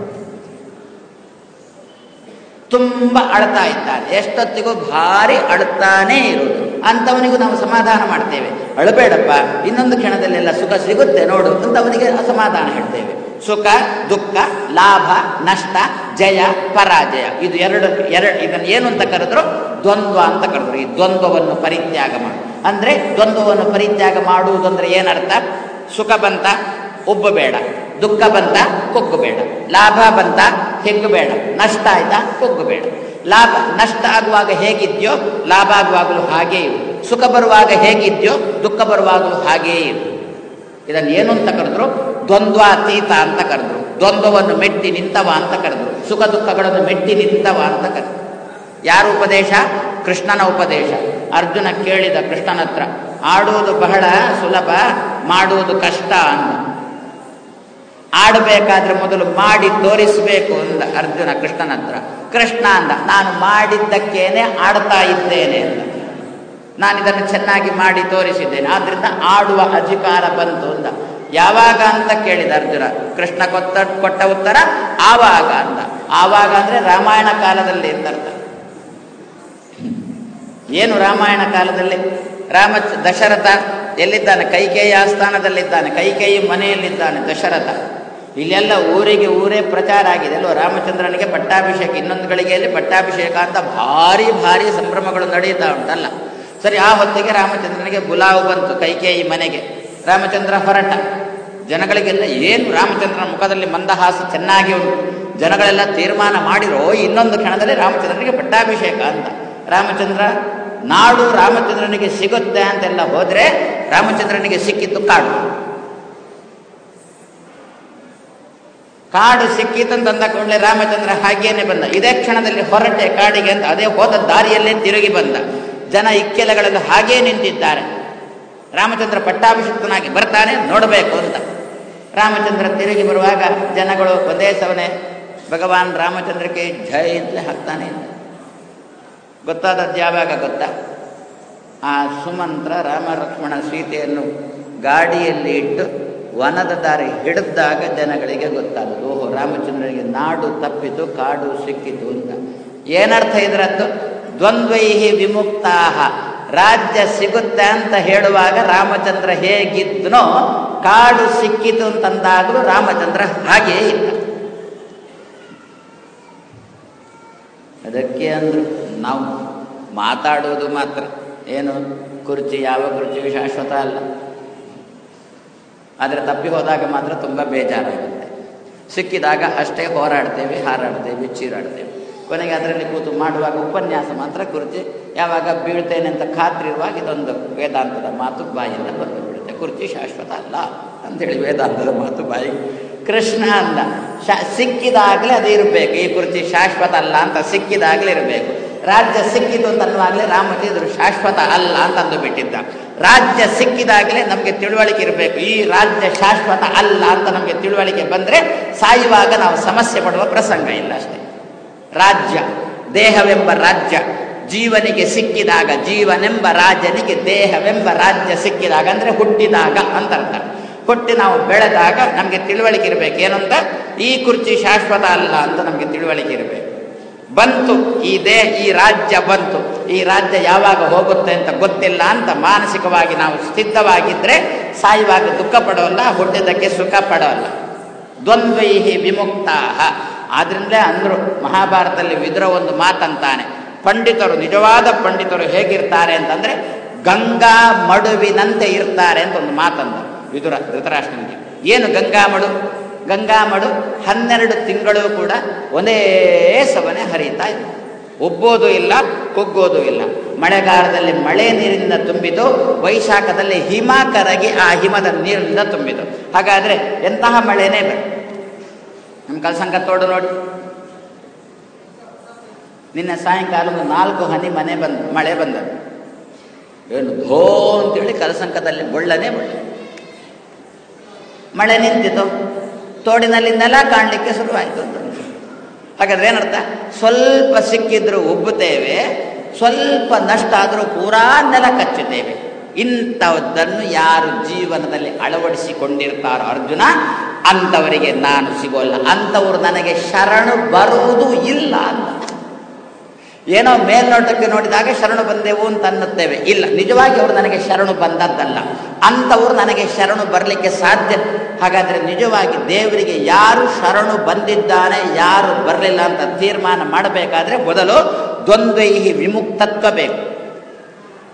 ತುಂಬ ಅಳ್ತಾ ಇದ್ದಾನೆ. ಎಷ್ಟೊತ್ತಿಗೂ ಭಾರಿ ಅಳುತ್ತಾನೇ ಇರೋದು. ಅಂಥವನಿಗೂ ನಾವು ಸಮಾಧಾನ ಮಾಡ್ತೇವೆ. ಅಳಬೇಡಪ್ಪ, ಇನ್ನೊಂದು ಕ್ಷಣದಲ್ಲೆಲ್ಲ ಸುಖ ಸಿಗುತ್ತೆ ನೋಡು ಅಂತ ಅವನಿಗೆ ಅಸಮಾಧಾನ ಹೇಳ್ತೇವೆ. ಸುಖ, ದುಃಖ, ಲಾಭ, ನಷ್ಟ, ಜಯ, ಪರಾಜಯ. ಇದು ಎರಡು ಎರಡು, ಇದನ್ನು ಏನು ಅಂತ ಕರೆದ್ರು? ದ್ವಂದ್ವ ಅಂತ ಕರೆದ್ರು. ಈ ದ್ವಂದ್ವವನ್ನು ಪರಿತ್ಯಾಗ ಮಾಡು. ಅಂದ್ರೆ ದ್ವಂದ್ವವನ್ನು ಪರಿತ್ಯಾಗ ಮಾಡುವುದಂದ್ರೆ ಏನರ್ಥ? ಸುಖ ಬಂತ ಒಬ್ಬ ಬೇಡ ದುಃಖ ಬಂತ ಕುಗ್ಗು ಬೇಡ. ಲಾಭ ಬಂತ ಹೆಗ್ಗು ಬೇಡ. ನಷ್ಟ ಆಯ್ತಾ ಕುಗ್ಗು ಬೇಡ. ಲಾಭ, ನಷ್ಟ ಆಗುವಾಗ ಹೇಗಿದ್ಯೋ, ಲಾಭ ಆಗುವಾಗಲೂ ಹಾಗೇ ಇರು. ಸುಖ ಬರುವಾಗ ಹೇಗಿದ್ಯೋ, ದುಃಖ ಬರುವಾಗಲೂ ಹಾಗೇ ಇರು. ಇದನ್ನು ಏನು ಅಂತ ಕರೆದ್ರು? ದ್ವಂದ್ವಾತೀತ ಅಂತ ಕರೆದ್ರು. ದ್ವಂದ್ವವನ್ನು ಮೆಟ್ಟಿ ನಿಂತವ ಅಂತ ಕರೆದ್ರು. ಸುಖ ದುಃಖಗಳನ್ನು ಮೆಟ್ಟಿ ನಿಂತವ ಅಂತ ಕರೆದ್ರು. ಯಾರ ಉಪದೇಶ? ಕೃಷ್ಣನ ಉಪದೇಶ. ಅರ್ಜುನ ಕೇಳಿದ ಕೃಷ್ಣನ ಹತ್ರ ಆಡುವುದು ಬಹಳ ಸುಲಭ, ಮಾಡುವುದು ಕಷ್ಟ ಅಂದ. ಆಡಬೇಕಾದ್ರೆ ಮೊದಲು ಮಾಡಿ ತೋರಿಸಬೇಕು ಅಂದ ಅರ್ಜುನ ಕೃಷ್ಣನ ಹತ್ರ. ಕೃಷ್ಣ ಅಂದ, ನಾನು ಮಾಡಿದ್ದಕ್ಕೇನೆ ಆಡ್ತಾ ಇದ್ದೇನೆ ಅಂದ. ನಾನು ಇದನ್ನು ಚೆನ್ನಾಗಿ ಮಾಡಿ ತೋರಿಸಿದ್ದೇನೆ. ಆದ್ರಿಂದ ಆಡುವ ಅಧಿಕಾರ ಬಂತು ಅಂದ. ಯಾವಾಗ ಅಂತ ಕೇಳಿದ ಅರ್ಜುನ, ಕೃಷ್ಣ ಕೊತ್ತ ಕೊಟ್ಟ ಉತ್ತರ ಆವಾಗ ಅಂದ. ಆವಾಗ ಅಂದ್ರೆ ರಾಮಾಯಣ ಕಾಲದಲ್ಲಿ ಅರ್ಥ. ಏನು ರಾಮಾಯಣ ಕಾಲದಲ್ಲಿ? ರಾಮ ದಶರಥ ಎಲ್ಲಿದ್ದಾನೆ? ಕೈಕೇಯಿ ಆಸ್ಥಾನದಲ್ಲಿದ್ದಾನೆ. ಕೈಕೇಯಿ ಮನೆಯಲ್ಲಿದ್ದಾನೆ ದಶರಥ. ಇಲ್ಲೆಲ್ಲ ಊರಿಗೆ ಊರೇ ಪ್ರಚಾರ ಆಗಿದೆ. ಅಲ್ವ ರಾಮಚಂದ್ರನಿಗೆ ಪಟ್ಟಾಭಿಷೇಕ ಇನ್ನೊಂದು ಗಳಿಗೆಯಲ್ಲಿ ಪಟ್ಟಾಭಿಷೇಕ ಅಂತ ಭಾರಿ ಭಾರಿ ಸಂಭ್ರಮಗಳು ನಡೀತಾ ಉಂಟಲ್ಲ. ಸರಿ, ಆ ಹೊತ್ತಿಗೆ ರಾಮಚಂದ್ರನಿಗೆ ಬುಲಾವು ಬಂತು ಕೈಕೇಯಿ ಮನೆಗೆ. ರಾಮಚಂದ್ರ ಹೊರಟ. ಜನಗಳಿಗೆಲ್ಲ ಏನು ರಾಮಚಂದ್ರನ ಮುಖದಲ್ಲಿ ಮಂದಹಾಸ ಚೆನ್ನಾಗಿ ಉಂಟು. ಜನಗಳೆಲ್ಲ ತೀರ್ಮಾನ ಮಾಡಿರೋ ಇನ್ನೊಂದು ಕ್ಷಣದಲ್ಲಿ ರಾಮಚಂದ್ರನಿಗೆ ಪಟ್ಟಾಭಿಷೇಕ ಅಂತ. ರಾಮಚಂದ್ರ, ನಾಡು ರಾಮಚಂದ್ರನಿಗೆ ಸಿಗುತ್ತೆ ಅಂತೆಲ್ಲ ಹೋದರೆ ರಾಮಚಂದ್ರನಿಗೆ ಸಿಕ್ಕಿದ್ದು ಕಾಡು. ಕಾಡು ಸಿಕ್ಕಿತಂತ ಅಂದ ಕೂಡಲೇ ರಾಮಚಂದ್ರ ಹಾಗೇನೆ ಬಂದ. ಇದೇ ಕ್ಷಣದಲ್ಲಿ ಹೊರಟೆ ಕಾಡಿಗೆ ಅಂತ ಅದೇ ಹೋದ ದಾರಿಯಲ್ಲೇ ತಿರುಗಿ ಬಂದ. ಜನ ಇಕ್ಕೆಲೆಗಳಲ್ಲಿ ಹಾಗೇ ನಿಂತಿದ್ದಾರೆ. ರಾಮಚಂದ್ರ ಪಟ್ಟಾಭಿಷಿಕ್ತನಾಗಿ ಬರ್ತಾನೆ, ನೋಡಬೇಕು ಅಂತ. ರಾಮಚಂದ್ರ ತಿರುಗಿ ಬರುವಾಗ ಜನಗಳು ಒಂದೇ ಸವನೆ, ಭಗವಾನ್ ರಾಮಚಂದ್ರಕ್ಕೆ ಜೈ ಅಂತಲೇ ಹಾಕ್ತಾನೆ ಇದ್ದ ಗೊತ್ತಾದದ್ದು ಯಾವಾಗ ಗೊತ್ತಾ? ಆ ಸುಮಂತ್ರ ರಾಮ ಲಕ್ಷ್ಮಣ ಸೀತೆಯನ್ನು ಗಾಡಿಯಲ್ಲಿ ಇಟ್ಟು ವನದ ದಾರಿ ಹಿಡಿದಾಗ ಜನಗಳಿಗೆ ಗೊತ್ತಾಗೋದು ಓಹೋ, ರಾಮಚಂದ್ರನಿಗೆ ನಾಡು ತಪ್ಪಿತು, ಕಾಡು ಸಿಕ್ಕಿತು ಅಂತ. ಏನರ್ಥ ಇದರದ್ದು? ದ್ವಂದ್ವೈಹಿ ವಿಮುಕ್ತಾಹ. ರಾಜ್ಯ ಸಿಗುತ್ತೆ ಅಂತ ಹೇಳುವಾಗ ರಾಮಚಂದ್ರ ಹೇಗಿದ್ನೋ, ಕಾಡು ಸಿಕ್ಕಿತು ಅಂತಂದಾಗಲೂ ರಾಮಚಂದ್ರ ಹಾಗೇ ಇಲ್ಲ. ಅದಕ್ಕೆ ಅಂದರು, ನಾವು ಮಾತಾಡೋದು ಮಾತ್ರ. ಏನು ಕುರ್ಚಿ, ಯಾವ ಕುರ್ಚಿಯೂ ಶಾಶ್ವತ ಅಲ್ಲ. ಆದರೆ ತಪ್ಪಿ ಹೋದಾಗ ಮಾತ್ರ ತುಂಬ ಬೇಜಾರಾಗುತ್ತೆ. ಸಿಕ್ಕಿದಾಗ ಅಷ್ಟೇ ಹೋರಾಡ್ತೇವೆ, ಹಾರಾಡ್ತೇವೆ, ಚೀರಾಡ್ತೇವೆ. ಕೊನೆಗೆ ಅದರಲ್ಲಿ ಕೂತು ಮಾಡುವಾಗ ಉಪನ್ಯಾಸ ಮಾತ್ರ ಕುರ್ಚಿ, ಯಾವಾಗ ಬೀಳ್ತೇನೆ ಅಂತ ಖಾತ್ರಿ ಇರುವಾಗ ಇದೊಂದು ವೇದಾಂತದ ಮಾತು ಬಾಯಿಂದ ಬಂದು ಬಿಡುತ್ತೆ ಕುರ್ಚಿ ಶಾಶ್ವತ ಅಲ್ಲ ಅಂತೇಳಿ ವೇದಾಂತದ ಮಾತು ಬಾಯಿ. ಕೃಷ್ಣ ಅಂದ, ಶಾ, ಸಿಕ್ಕಿದಾಗಲೇ ಅದು ಇರಬೇಕು, ಈ ಕುರ್ಚಿ ಶಾಶ್ವತ ಅಲ್ಲ ಅಂತ ಸಿಕ್ಕಿದಾಗಲೇ ಇರಬೇಕು. ರಾಜ್ಯ ಸಿಕ್ಕಿತು ಅಂತ ಅನ್ನುವಾಗಲೇ ರಾಮಚಂದ್ರ ಶಾಶ್ವತ ಅಲ್ಲ ಅಂತ ಅಂದು ಬಿಟ್ಟಿದ್ದ. ರಾಜ್ಯ ಸಿಕ್ಕಿದಾಗಲೇ ನಮಗೆ ತಿಳುವಳಿಕೆ ಇರಬೇಕು. ಈ ರಾಜ್ಯ ಶಾಶ್ವತ ಅಲ್ಲ ಅಂತ ನಮಗೆ ತಿಳುವಳಿಕೆ ಬಂದರೆ ಸಾಯುವಾಗ ನಾವು ಸಮಸ್ಯೆ ಪಡುವ ಪ್ರಸಂಗ ಇಲ್ಲ ಅಷ್ಟೇ. ರಾಜ್ಯ, ದೇಹವೆಂಬ ರಾಜ್ಯ, ಜೀವನಿಗೆ ಸಿಕ್ಕಿದಾಗ, ಜೀವನೆಂಬ ರಾಜನಿಗೆ ದೇಹವೆಂಬ ರಾಜ್ಯ ಸಿಕ್ಕಿದಾಗ ಅಂದರೆ ಹುಟ್ಟಿದಾಗ ಅಂತ ಅರ್ಥ. ಹುಟ್ಟಿ ನಾವು ಬೆಳೆದಾಗ ನಮಗೆ ತಿಳುವಳಿಕೆ ಇರಬೇಕು. ಏನಂತ? ಈ ಕುರ್ಚಿ ಶಾಶ್ವತ ಅಲ್ಲ ಅಂತ ನಮಗೆ ತಿಳುವಳಿಕೆ ಇರಬೇಕು. ಬಂತು ಈ ದೇಹ ಈ ರಾಜ್ಯ ಬಂತು. ಈ ರಾಜ್ಯ ಯಾವಾಗ ಹೋಗುತ್ತೆ ಅಂತ ಗೊತ್ತಿಲ್ಲ ಅಂತ ಮಾನಸಿಕವಾಗಿ ನಾವು ಸ್ಥಿದ್ಧವಾಗಿದ್ದರೆ ಸಾಯುವಾಗ ದುಃಖ ಪಡೋಲ್ಲ, ಹುಟ್ಟಿದ್ದಕ್ಕೆ ಸುಖ ಪಡೋಲ್ಲ. ದ್ವಂದ್ವೈಹಿ ವಿಮುಕ್ತಾಹ. ಆದ್ರಿಂದಲೇ ಅಂದರು, ಮಹಾಭಾರತದಲ್ಲಿ ವಿದುರ ಒಂದು ಮಾತಂತಾನೆ. ಪಂಡಿತರು, ನಿಜವಾದ ಪಂಡಿತರು ಹೇಗಿರ್ತಾರೆ ಅಂತಂದರೆ, ಗಂಗಾ ಮಡುವಿನಂತೆ ಇರ್ತಾರೆ ಅಂತ ಒಂದು ಮಾತಂದ ವಿದುರ, ಧೃತರಾಷ್ಟ್ರನಿಗೆ. ಏನು ಗಂಗಾ ಮಡು? ಗಂಗಾ ಮಡು ಹನ್ನೆರಡು ತಿಂಗಳು ಕೂಡ ಒಂದೇ ಸವನೆ ಹರಿತಾ ಇದೆ ಒಬ್ಬೋದು ಇಲ್ಲ, ಕುಗ್ಗೋದು ಇಲ್ಲ. ಮಳೆಗಾಲದಲ್ಲಿ ಮಳೆ ನೀರಿನಿಂದ ತುಂಬಿತು, ವೈಶಾಖದಲ್ಲಿ ಹಿಮ ಕರಗಿ ಆ ಹಿಮದ ನೀರಿನಿಂದ ತುಂಬಿತು. ಹಾಗಾದ್ರೆ ಎಂತಹ ಮಳೆನೇ ಬೇಡ. ನಮ್ಮ ಕಲಸಂಕ ತೋಡು ನೋಡಿ. ನಿನ್ನೆ ಸಾಯಂಕಾಲ ಒಂದು ನಾಲ್ಕು ಹನಿ ಮನೆ ಬಂದು, ಮಳೆ ಬಂದ ಏನು ಧೋ ಅಂತೇಳಿ ಕಲಸಂಕದಲ್ಲಿ ಬೊಳ್ಳನೆ ಬೊಳ್ಳೆ ಮಳೆ ನಿಂತಿತು. ತೋಡಿನಲ್ಲಿಂದೆಲ್ಲ ಕಾಣಲಿಕ್ಕೆ ಶುರುವಾಯಿತು ಅಂತ. ಹಾಗಾದ್ರೆ ಏನರ್ಥ? ಸ್ವಲ್ಪ ಸಿಕ್ಕಿದ್ರೂ ಉಬ್ಬುತ್ತೇವೆ, ಸ್ವಲ್ಪ ನಷ್ಟ ಆದರೂ ಪೂರಾ ನೆಲ ಕಚ್ಚುತ್ತೇವೆ. ಇಂಥದ್ದನ್ನು ಯಾರು ಜೀವನದಲ್ಲಿ ಅಳವಡಿಸಿಕೊಂಡಿರ್ತಾರೋ ಅರ್ಜುನ, ಅಂಥವರಿಗೆ ನಾನು ಸಿಗೋಲ್ಲ. ಅಂಥವ್ರು ನನಗೆ ಶರಣು ಬರುವುದು ಇಲ್ಲ ಅಂತ. ಏನೋ ಮೇಲ್ನೋಟಕ್ಕೆ ನೋಡಿದಾಗ ಶರಣು ಬಂದೆವು ಅಂತ ಅನ್ನುತ್ತೇವೆ. ಇಲ್ಲ, ನಿಜವಾಗಿ ಅವರು ನನಗೆ ಶರಣು ಬಂದದ್ದಲ್ಲ. ಅಂಥವ್ರು ನನಗೆ ಶರಣು ಬರಲಿಕ್ಕೆ ಸಾಧ್ಯ. ಹಾಗಾದರೆ ನಿಜವಾಗಿ ದೇವರಿಗೆ ಯಾರು ಶರಣು ಬಂದಿದ್ದಾನೆ, ಯಾರು ಬರಲಿಲ್ಲ ಅಂತ ತೀರ್ಮಾನ ಮಾಡಬೇಕಾದ್ರೆ ಮೊದಲು ದ್ವಂದ್ವೈಹಿ ವಿಮುಕ್ತತ್ವ ಬೇಕು.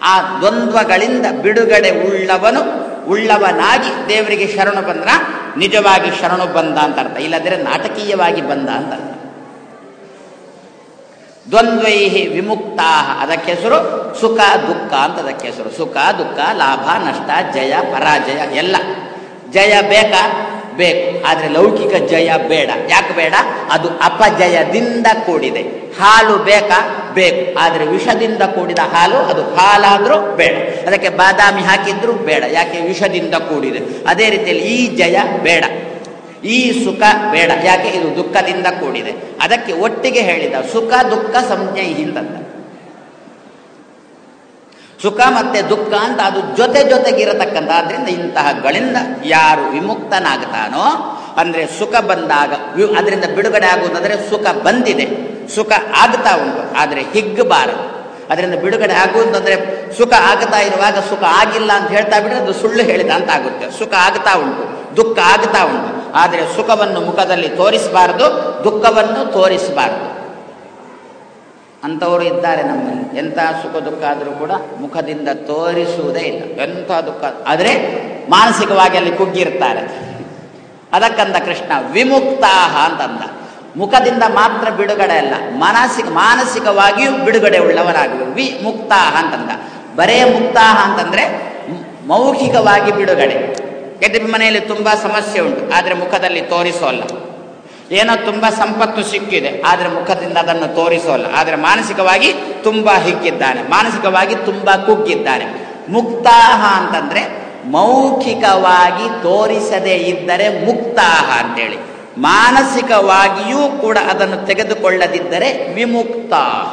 ಆ ದ್ವಂದ್ವಗಳಿಂದ ಬಿಡುಗಡೆ ಉಳ್ಳವನು, ಉಳ್ಳವನಾಗಿ ದೇವರಿಗೆ ಶರಣು ಬಂದ್ರ ನಿಜವಾಗಿ ಶರಣು ಬಂದ ಅಂತ ಅರ್ಥ. ಇಲ್ಲದ್ರೆ ನಾಟಕೀಯವಾಗಿ ಬಂದ ಅಂತ ಅರ್ಥ. ದ್ವಂದ್ವೈಹಿ ವಿಮುಕ್ತಾ ಅದಕ್ಕೆ ಹೆಸರು ಸುಖ, ದುಃಖ ಅಂತ ಅದಕ್ಕೆ ಹೆಸರು. ಸುಖ, ದುಃಖ, ಲಾಭ, ನಷ್ಟ, ಜಯ, ಪರಾಜಯ, ಎಲ್ಲ. ಜಯ ಬೇಕಾ? ಬೇಕು. ಆದರೆ ಲೌಕಿಕ ಜಯ ಬೇಡ. ಯಾಕೆ ಬೇಡ? ಅದು ಅಪಜಯದಿಂದ ಕೂಡಿದೆ. ಹಾಲು ಬೇಕಾ? ಬೇಕು. ಆದರೆ ವಿಷದಿಂದ ಕೂಡಿದ ಹಾಲು ಅದು ಹಾಲಾದರೂ ಬೇಡ. ಅದಕ್ಕೆ ಬಾದಾಮಿ ಹಾಕಿದ್ರೂ ಬೇಡ. ಯಾಕೆ? ವಿಷದಿಂದ ಕೂಡಿದೆ. ಅದೇ ರೀತಿಯಲ್ಲಿ ಈ ಜಯ ಬೇಡ. ಈ ಸುಖ ಬೇಡ. ಯಾಕೆ? ಇದು ದುಃಖದಿಂದ ಕೂಡಿದೆ. ಅದಕ್ಕೆ ಒಟ್ಟಿಗೆ ಹೇಳಿದ, ಸುಖ ದುಃಖ ಸಂಜ್ಞೆ ಹಿಂದಂತ ಸುಖ ಮತ್ತೆ ದುಃಖ ಅಂತ ಅದು ಜೊತೆ ಜೊತೆಗಿರತಕ್ಕಂಥ, ಆದ್ರಿಂದ ಇಂತಹಗಳಿಂದ ಯಾರು ವಿಮುಕ್ತನಾಗ್ತಾನೋ, ಅಂದ್ರೆ ಸುಖ ಬಂದಾಗ ಅದರಿಂದ ಬಿಡುಗಡೆ ಆಗುವುದಾದ್ರೆ ಸುಖ ಬಂದಿದೆ. ಸುಖ ಆಗ್ತಾ ಉಂಟು, ಆದರೆ ಹಿಗ್ಗಬಾರದು. ಅದರಿಂದ ಬಿಡುಗಡೆ ಆಗುವುದಂದ್ರೆ ಸುಖ ಆಗ್ತಾ ಇರುವಾಗ ಸುಖ ಆಗಿಲ್ಲ ಅಂತ ಹೇಳ್ತಾ ಬಿಟ್ಟರೆ ಅದು ಸುಳ್ಳು ಹೇಳಿದ ಅಂತ ಆಗುತ್ತೆ. ಸುಖ ಆಗ್ತಾ ಉಂಟು, ದುಃಖ ಆಗ್ತಾ ಉಂಟು. ಆದರೆ ಸುಖವನ್ನು ಮುಖದಲ್ಲಿ ತೋರಿಸಬಾರದು, ದುಃಖವನ್ನು ತೋರಿಸಬಾರದು. ಅಂಥವರು ಇದ್ದಾರೆ ನಮ್ಮಲ್ಲಿ. ಎಂಥ ಸುಖ ದುಃಖ ಆದರೂ ಕೂಡ ಮುಖದಿಂದ ತೋರಿಸುವುದೇ ಇಲ್ಲ. ಎಂಥ ದುಃಖ ಆದರೆ ಮಾನಸಿಕವಾಗಿ ಅಲ್ಲಿ ಕುಗ್ಗಿರ್ತಾರೆ. ಅದಕ್ಕಂದ ಕೃಷ್ಣ, ವಿಮುಕ್ತಾಹ ಅಂತಂದ. ಮುಖದಿಂದ ಮಾತ್ರ ಬಿಡುಗಡೆ ಅಲ್ಲ, ಮಾನಸಿಕ, ಮಾನಸಿಕವಾಗಿಯೂ ಬಿಡುಗಡೆ ಉಳ್ಳವರಾಗುವ ವಿ ಮುಕ್ತಾಹ ಅಂತಂದ. ಬರೇ ಮುಕ್ತಾಹ ಅಂತಂದರೆ ಮೌಖಿಕವಾಗಿ ಬಿಡುಗಡೆ. ಯದ್ಯಪಿ ಮನೆಯಲ್ಲಿ ತುಂಬಾ ಸಮಸ್ಯೆ ಉಂಟು. ಆದರೆ ಮುಖದಲ್ಲಿ ತೋರಿಸೋಲ್ಲ ಏನೋ ತುಂಬಾ ಸಂಪತ್ತು ಸಿಕ್ಕಿದೆ, ಆದರೆ ಮುಖದಿಂದ ಅದನ್ನು ತೋರಿಸೋಲ್ಲ ಆದರೆ ಮಾನಸಿಕವಾಗಿ ತುಂಬಾ ಹಿಗ್ಗಿದ್ದಾನೆ. ಮಾನಸಿಕವಾಗಿ ತುಂಬಾ ಕುಗ್ಗಿದ್ದಾನೆ. ಮುಕ್ತಾಹ ಅಂತಂದ್ರೆ ಮೌಖಿಕವಾಗಿ ತೋರಿಸದೇ ಇದ್ದರೆ ಮುಕ್ತಾಹ ಅಂತೇಳಿ. ಮಾನಸಿಕವಾಗಿಯೂ ಕೂಡ ಅದನ್ನು ತೆಗೆದುಕೊಳ್ಳದಿದ್ದರೆ ವಿಮುಕ್ತಾಹ.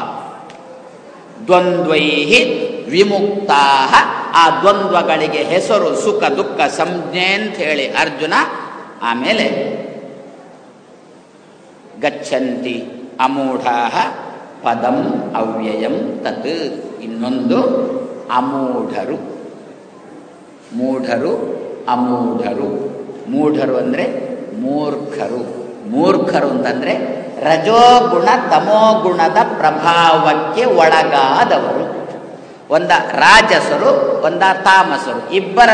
ದ್ವಂದ್ವೈ ವಿಮುಕ್ತಾ ಆ ದ್ವಂದ್ವಗಳಿಗೆ ಹೆಸರು ಸುಖ, ದುಃಖ, ಸಂಜ್ಞೆ ಅಂತ ಹೇಳಿ ಅರ್ಜುನ ಆಮೇಲೆ ಗಚ್ಚಂತಿ ಅಮೂಢಾ ಪದಂ ಅವ್ಯಯಂ ತತ್. ಇನ್ನೊಂದು ಅಮೂಢರು. ಮೂಢರು ಅಮೂಢರು. ಮೂಢರು ಅಂದರೆ ಮೂರ್ಖರು. ಮೂರ್ಖರು ಅಂತಂದ್ರೆ ರಜೋಗುಣ ತಮೋಗುಣದ ಪ್ರಭಾವಕ್ಕೆ ಒಳಗಾದವರು. ಒಂದ ರಾಜಸರು, ಒಂದ ತಾಮಸರು ಇಬ್ಬರ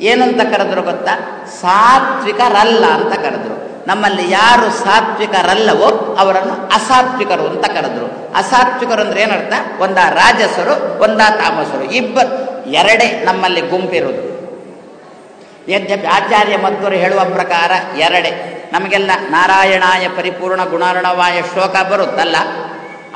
ಏನಂತ ಕರೆದ್ರು ಗೊತ್ತಾ? ಸಾತ್ವಿಕರಲ್ಲ ಅಂತ ಕರೆದ್ರು. ನಮ್ಮಲ್ಲಿ ಯಾರು ಸಾತ್ವಿಕರಲ್ಲವೋ ಅವರನ್ನು ಅಸಾತ್ವಿಕರು ಅಂತ ಕರೆದ್ರು. ಅಸಾತ್ವಿಕರು ಅಂದ್ರೆ ಏನರ್ಥ? ಒಂದ ರಾಜಸರು, ಒಂದ ತಾಮಸರು, ಇಬ್ಬರು. ಎರಡೇ ನಮ್ಮಲ್ಲಿ ಗುಂಪಿರುವುದು. ಯದ್ಯಪಿ ಆಚಾರ್ಯ ಮಧ್ವರು ಹೇಳುವ ಪ್ರಕಾರ ಎರಡೇ. ನಮಗೆಲ್ಲ ನಾರಾಯಣಾಯ ಪರಿಪೂರ್ಣ ಗುಣಾರುಣವಾಯ ಶ್ಲೋಕ ಬರುತ್ತಲ್ಲ?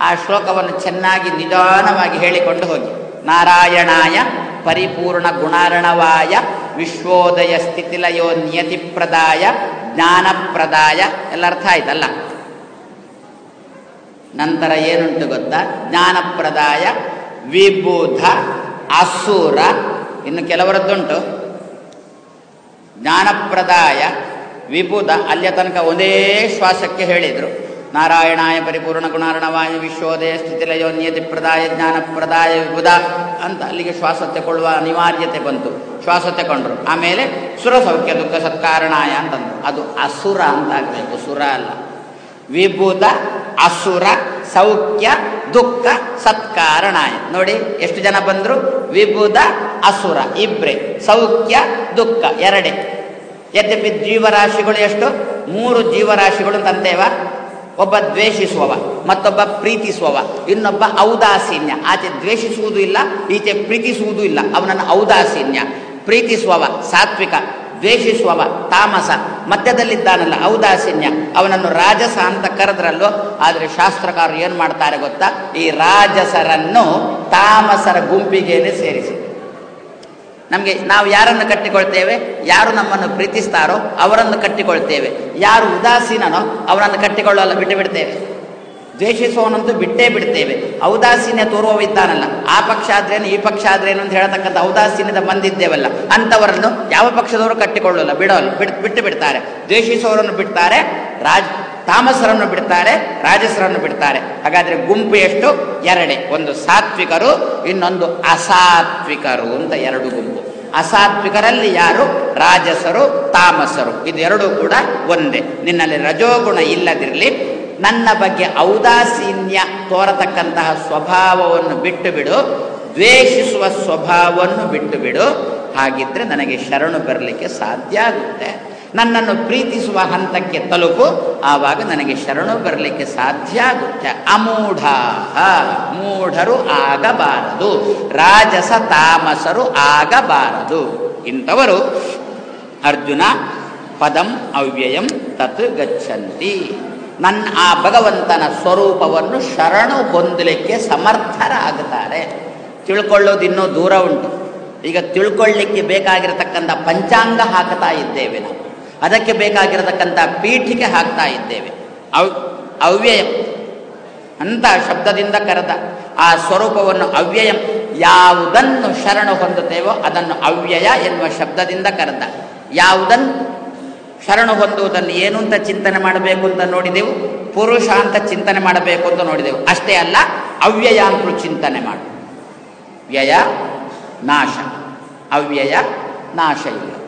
ಆ ಶ್ಲೋಕವನ್ನು ಚೆನ್ನಾಗಿ ನಿಧಾನವಾಗಿ ಹೇಳಿಕೊಂಡು ಹೋಗಿ. ನಾರಾಯಣಾಯ ಪರಿಪೂರ್ಣ ಗುಣಾರಣವಾಯ ವಿಶ್ವೋದಯ ಸ್ಥಿತಿಲಯೋ ನಿಯತಿಪ್ರದಾಯ ಜ್ಞಾನಪ್ರದಾಯ. ಎಲ್ಲ ಅರ್ಥ ಆಯ್ತಲ್ಲ? ನಂತರ ಏನುಂಟು ಗೊತ್ತಾ? ಜ್ಞಾನಪ್ರದಾಯ, ವಿಬುಧ, ಅಸುರ. ಇನ್ನು ಕೆಲವರದ್ದುಂಟು. ಜ್ಞಾನಪ್ರದಾಯ, ವಿಬುಧ, ಅಲ್ಲಿಯ ತನಕ ಒಂದೇ ಶ್ವಾಸಕ್ಕೆ ಹೇಳಿದರು. ನಾರಾಯಣಾಯ ಪರಿಪೂರ್ಣ ಗುಣಾರ್ಣವಾಯ ವಿಶ್ವೋದಯ ಸ್ಥಿತಿಲಯೋ ಜ್ಞಾನ ಪ್ರದಾಯ ವಿಬುಧ ಅಂತ ಅಲ್ಲಿಗೆ ಶ್ವಾಸ ತಗೊಳ್ಳುವ ಅನಿವಾರ್ಯತೆ ಬಂತು. ಶ್ವಾಸ ತಗೊಂಡ್ರು ಆಮೇಲೆ ಸುರ ಸೌಖ್ಯ ದುಃಖ ಸತ್ಕಾರಣಾಯ ಅಂತಂದು ಅದು ಅಸುರ ಅಂತ ಆಗಬೇಕು ಸುರ ಅಲ್ಲ. ವಿಭುಧ ಅಸುರ, ಸೌಖ್ಯ, ದುಃಖ ಸತ್ಕಾರಣಾಯ. ನೋಡಿ, ಎಷ್ಟು ಜನ ಬಂದರು? ವಿಭುಧ ಅಸುರ ಇಬ್ರೆ. ಸೌಖ್ಯ, ದುಃಖ ಎರಡೇ. ಯದ್ಯಪಿ ಜೀವರಾಶಿಗಳು ಎಷ್ಟು? ಮೂರು ಜೀವರಾಶಿಗಳು ತಂತೇವ? ಒಬ್ಬ ದ್ವೇಷಿಸುವವ, ಮತ್ತೊಬ್ಬ ಪ್ರೀತಿಸುವವ. ಇನ್ನೊಬ್ಬ ಔದಾಸೀನ್ಯ. ಆಚೆ ದ್ವೇಷಿಸುವುದು ಇಲ್ಲ ಈಚೆ ಪ್ರೀತಿಸುವುದೂ ಇಲ್ಲ. ಅವನನ್ನು ಔದಾಸೀನ್ಯ, ಪ್ರೀತಿಸುವವ, ಸಾತ್ವಿಕ, ದ್ವೇಷಿಸುವವ, ತಾಮಸ, ಮಧ್ಯದಲ್ಲಿದ್ದಾನಲ್ಲ, ಔದಾಸೀನ್ಯ. ಅವನನ್ನು ರಾಜಸ ಅಂತ ಕರೆದ್ರಲ್ಲೋ, ಆದರೆ ಶಾಸ್ತ್ರಕಾರರು ಏನು ಮಾಡ್ತಾರೆ ಗೊತ್ತಾ? ಈ ರಾಜಸರನ್ನು ತಾಮಸರ ಗುಂಪಿಗೇನೆ ಸೇರಿಸಿ ನಮಗೆ ನಾವು ಯಾರನ್ನು ಕಟ್ಟಿಕೊಳ್ತೇವೆ? ಯಾರು ನಮ್ಮನ್ನು ಪ್ರೀತಿಸ್ತಾರೋ ಅವರನ್ನು ಕಟ್ಟಿಕೊಳ್ತೇವೆ. ಯಾರು ಉದಾಸೀನನೋ ಅವರನ್ನು ಕಟ್ಟಿಕೊಳ್ಳಲ್ಲ ಬಿಟ್ಟು ಬಿಡ್ತೇವೆ ದ್ವೇಷಿಸುವವನಂತೂ ಬಿಟ್ಟೇ ಬಿಡ್ತೇವೆ. ಔದಾಸೀನ್ಯ ತೋರುವವಿದ್ದಾನಲ್ಲ ಆ ಪಕ್ಷ ಆದ್ರೇನು, ಈ ಪಕ್ಷ ಆದ್ರೇನು ಅಂತ ಹೇಳತಕ್ಕಂಥ ಔದಾಸೀನ್ಯದ ಬಂದಿದ್ದೇವಲ್ಲ. ಅಂಥವರನ್ನು ಯಾವ ಪಕ್ಷದವರು ಕಟ್ಟಿಕೊಳ್ಳಲ್ಲ, ಬಿಡೋಲ್ಲ, ಬಿಡ್, ಬಿಟ್ಟು ಬಿಡ್ತಾರೆ. ದ್ವೇಷಿಸುವವರನ್ನು ಬಿಡ್ತಾರೆ ರಾಜ್ ತಾಮಸರನ್ನು ಬಿಡ್ತಾರೆ, ರಾಜಸರನ್ನು ಬಿಡ್ತಾರೆ. ಹಾಗಾದರೆ ಗುಂಪು ಎಷ್ಟು? ಎರಡೇ. ಒಂದು ಸಾತ್ವಿಕರು, ಇನ್ನೊಂದು ಅಸಾತ್ವಿಕರು ಅಂತ ಎರಡು ಗುಂಪು. ಅಸಾತ್ವಿಕರಲ್ಲಿ ಯಾರು? ರಾಜಸರು, ತಾಮಸರು. ಇದೆರಡೂ ಕೂಡ ಒಂದೇ. ನಿನ್ನಲ್ಲಿ ರಜೋಗುಣ ಇಲ್ಲದಿರಲಿ. ನನ್ನ ಬಗ್ಗೆ ಔದಾಸೀನ್ಯ ತೋರತಕ್ಕಂತಹ ಸ್ವಭಾವವನ್ನು ಬಿಟ್ಟು ಬಿಡು ದ್ವೇಷಿಸುವ ಸ್ವಭಾವವನ್ನು ಬಿಟ್ಟು ಬಿಡು ಹಾಗಿದ್ರೆ ನನಗೆ ಶರಣು ಬರಲಿಕ್ಕೆ ಸಾಧ್ಯ ಆಗುತ್ತೆ. ನನ್ನನ್ನು ಪ್ರೀತಿಸುವ ಹಂತಕ್ಕೆ ತಲುಪು. ಆವಾಗ ನನಗೆ ಶರಣು ಬರಲಿಕ್ಕೆ ಸಾಧ್ಯ ಆಗುತ್ತೆ. ಅಮೂಢ. ಮೂಢರು ಆಗಬಾರದು. ರಾಜಸ ತಾಮಸರು ಆಗಬಾರದು. ಇಂಥವರು ಅರ್ಜುನ ಪದಂ ಅವ್ಯಯಂ ತತ್ ಗಚ್ಚಂತಿ. ನನ್ನ ಆ ಭಗವಂತನ ಸ್ವರೂಪವನ್ನು ಶರಣು ಹೊಂದಲಿಕ್ಕೆ ಸಮರ್ಥರಾಗುತ್ತಾರೆ. ತಿಳ್ಕೊಳ್ಳೋದು ಇನ್ನೂ ದೂರ ಉಂಟು. ಈಗ ತಿಳ್ಕೊಳ್ಳಿಕ್ಕೆ ಬೇಕಾಗಿರತಕ್ಕಂಥ ಪಂಚಾಂಗ ಹಾಕ್ತಾ ಇದ್ದೇವೆ ನಾವು. ಅದಕ್ಕೆ ಬೇಕಾಗಿರತಕ್ಕಂಥ ಪೀಠಿಕೆ ಹಾಕ್ತಾ ಇದ್ದೇವೆ. ಅವ್, ಅವ್ಯಯಂ. ಅಂತ ಶಬ್ದದಿಂದ ಕರೆದ ಆ ಸ್ವರೂಪವನ್ನು ಅವ್ಯಯಂ ಯಾವುದನ್ನು ಶರಣು ಹೊಂದುತ್ತೇವೋ ಅದನ್ನು ಅವ್ಯಯ ಎನ್ನುವ ಶಬ್ದದಿಂದ ಕರೆದ. ಯಾವುದನ್ನು ಶರಣು ಹೊಂದುವುದನ್ನು ಏನು ಅಂತ ಚಿಂತನೆ ಮಾಡಬೇಕು ಅಂತ ನೋಡಿದೆವು? ಪುರುಷ ಅಂತ ಚಿಂತನೆ ಮಾಡಬೇಕು ಅಂತ ನೋಡಿದೆವು. ಅಷ್ಟೇ ಅಲ್ಲ, ಅವ್ಯಯ ಅಂತಲೂ ಚಿಂತನೆ ಮಾಡು. ವ್ಯಯ, ನಾಶ. ಅವ್ಯಯ, ನಾಶ ಇಲ್ಲ.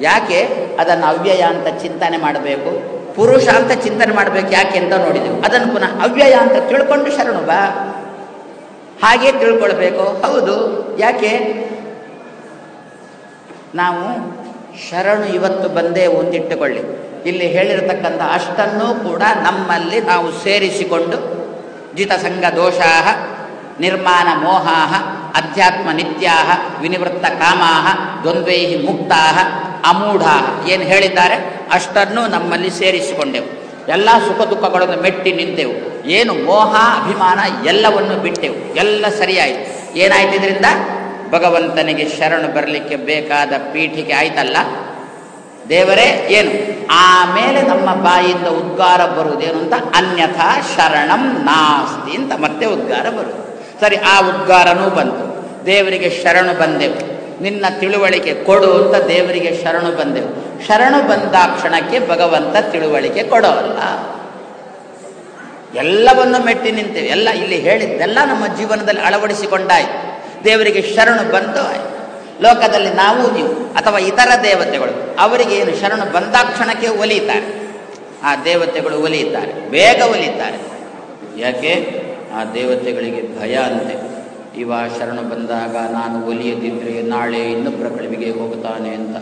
ಯಾಕೆ? ಅದನ್ನು ಅವ್ಯಯ ಅಂತ ಚಿಂತನೆ ಮಾಡಬೇಕು. ಪುರುಷ ಅಂತ ಚಿಂತನೆ ಮಾಡಬೇಕು ಯಾಕೆ ಅಂತ ನೋಡಿದೆವು. ಅದನ್ನು ಪುನಃ ಅವ್ಯಯ ಅಂತ ತಿಳ್ಕೊಂಡು ಶರಣು ಬಾ. ಹಾಗೆ ತಿಳ್ಕೊಳ್ಬೇಕು. ಹೌದು. ಯಾಕೆ? ನಾವು ಶರಣು ಇವತ್ತು ಬಂದೇ ಒಂದಿಟ್ಟುಕೊಳ್ಳಿ. ಇಲ್ಲಿ ಹೇಳಿರತಕ್ಕಂಥ ಅಷ್ಟನ್ನೂ ಕೂಡ ನಮ್ಮಲ್ಲಿ ನಾವು ಸೇರಿಸಿಕೊಂಡು ಜಿತಸಂಗ ದೋಷಾ ನಿರ್ಮಾಣ ಮೋಹಾ ಅಧ್ಯಾತ್ಮ ನಿತ್ಯಾಹ, ವಿನಿವೃತ್ತ ಕಾಮಾಹ ದ್ವಂದ್ವೈ ಮುಕ್ತಾ ಅಮೂಢ ಏನು ಹೇಳಿದ್ದಾರೆ? ಅಷ್ಟನ್ನು ನಮ್ಮಲ್ಲಿ ಸೇರಿಸಿಕೊಂಡೆವು. ಎಲ್ಲ ಸುಖ ದುಃಖಗಳನ್ನು ಮೆಟ್ಟಿ ನಿಂತೆವು. ಏನು ಮೋಹ, ಅಭಿಮಾನ ಎಲ್ಲವನ್ನು ಬಿಟ್ಟೆವು. ಎಲ್ಲ ಸರಿಯಾಯಿತು. ಏನಾಯ್ತು ಇದರಿಂದ? ಭಗವಂತನಿಗೆ ಶರಣು ಬರಲಿಕ್ಕೆ ಬೇಕಾದ ಪೀಠಿಕೆ ಆಯ್ತಲ್ಲ? ದೇವರೇ, ಏನು? ಆಮೇಲೆ ನಮ್ಮ ಬಾಯಿಂದ ಉದ್ಗಾರ ಬರುವುದೇನು ಅಂತ? ಅನ್ಯಥಾ ಶರಣಂ ನಾಸ್ತಿ ಅಂತ ಮತ್ತೆ ಉದ್ಗಾರ ಬರುವುದು. ಸರಿ, ಆ ಉದ್ಗಾರನೂ ಬಂತು. ದೇವರಿಗೆ ಶರಣು ಬಂದೆವು. ನಿನ್ನ ತಿಳುವಳಿಕೆ ಕೊಡು ಅಂತ ದೇವರಿಗೆ ಶರಣು ಬಂದೆವು. ಶರಣು ಬಂದಾಕ್ಷಣಕ್ಕೆ ಭಗವಂತ ತಿಳುವಳಿಕೆ ಕೊಡೋಲ್ಲ. ಎಲ್ಲವನ್ನು ಮೆಟ್ಟಿ ನಿಂತೇವೆ. ಎಲ್ಲ ಇಲ್ಲಿ ಹೇಳಿದ್ದೆಲ್ಲ ನಮ್ಮ ಜೀವನದಲ್ಲಿ ಅಳವಡಿಸಿಕೊಂಡಾಯ್ತು. ದೇವರಿಗೆ ಶರಣು ಬಂದು ಲೋಕದಲ್ಲಿ ನಾವು ನೀವು, ಅಥವಾ ಇತರ ದೇವತೆಗಳು, ಅವರಿಗೆ ಏನು, ಶರಣು ಬಂದಾಕ್ಷಣಕ್ಕೆ ಒಲಿತಾರೆ. ಆ ದೇವತೆಗಳು ಒಲಿಯುತ್ತಾರೆ ಬೇಗ ಒಲಿತಾರೆ. ಯಾಕೆ? ಆ ದೇವತೆಗಳಿಗೆ ಭಯ ಅಂತೆ. ಇವ ಶರಣ ಬಂದಾಗ ನಾನು ಒಲಿಯದಿದ್ರೆ ನಾಳೆ ಇನ್ನೊಬ್ಬರ ಕಳಿವಿಗೆ ಹೋಗುತ್ತಾನೆ ಅಂತ.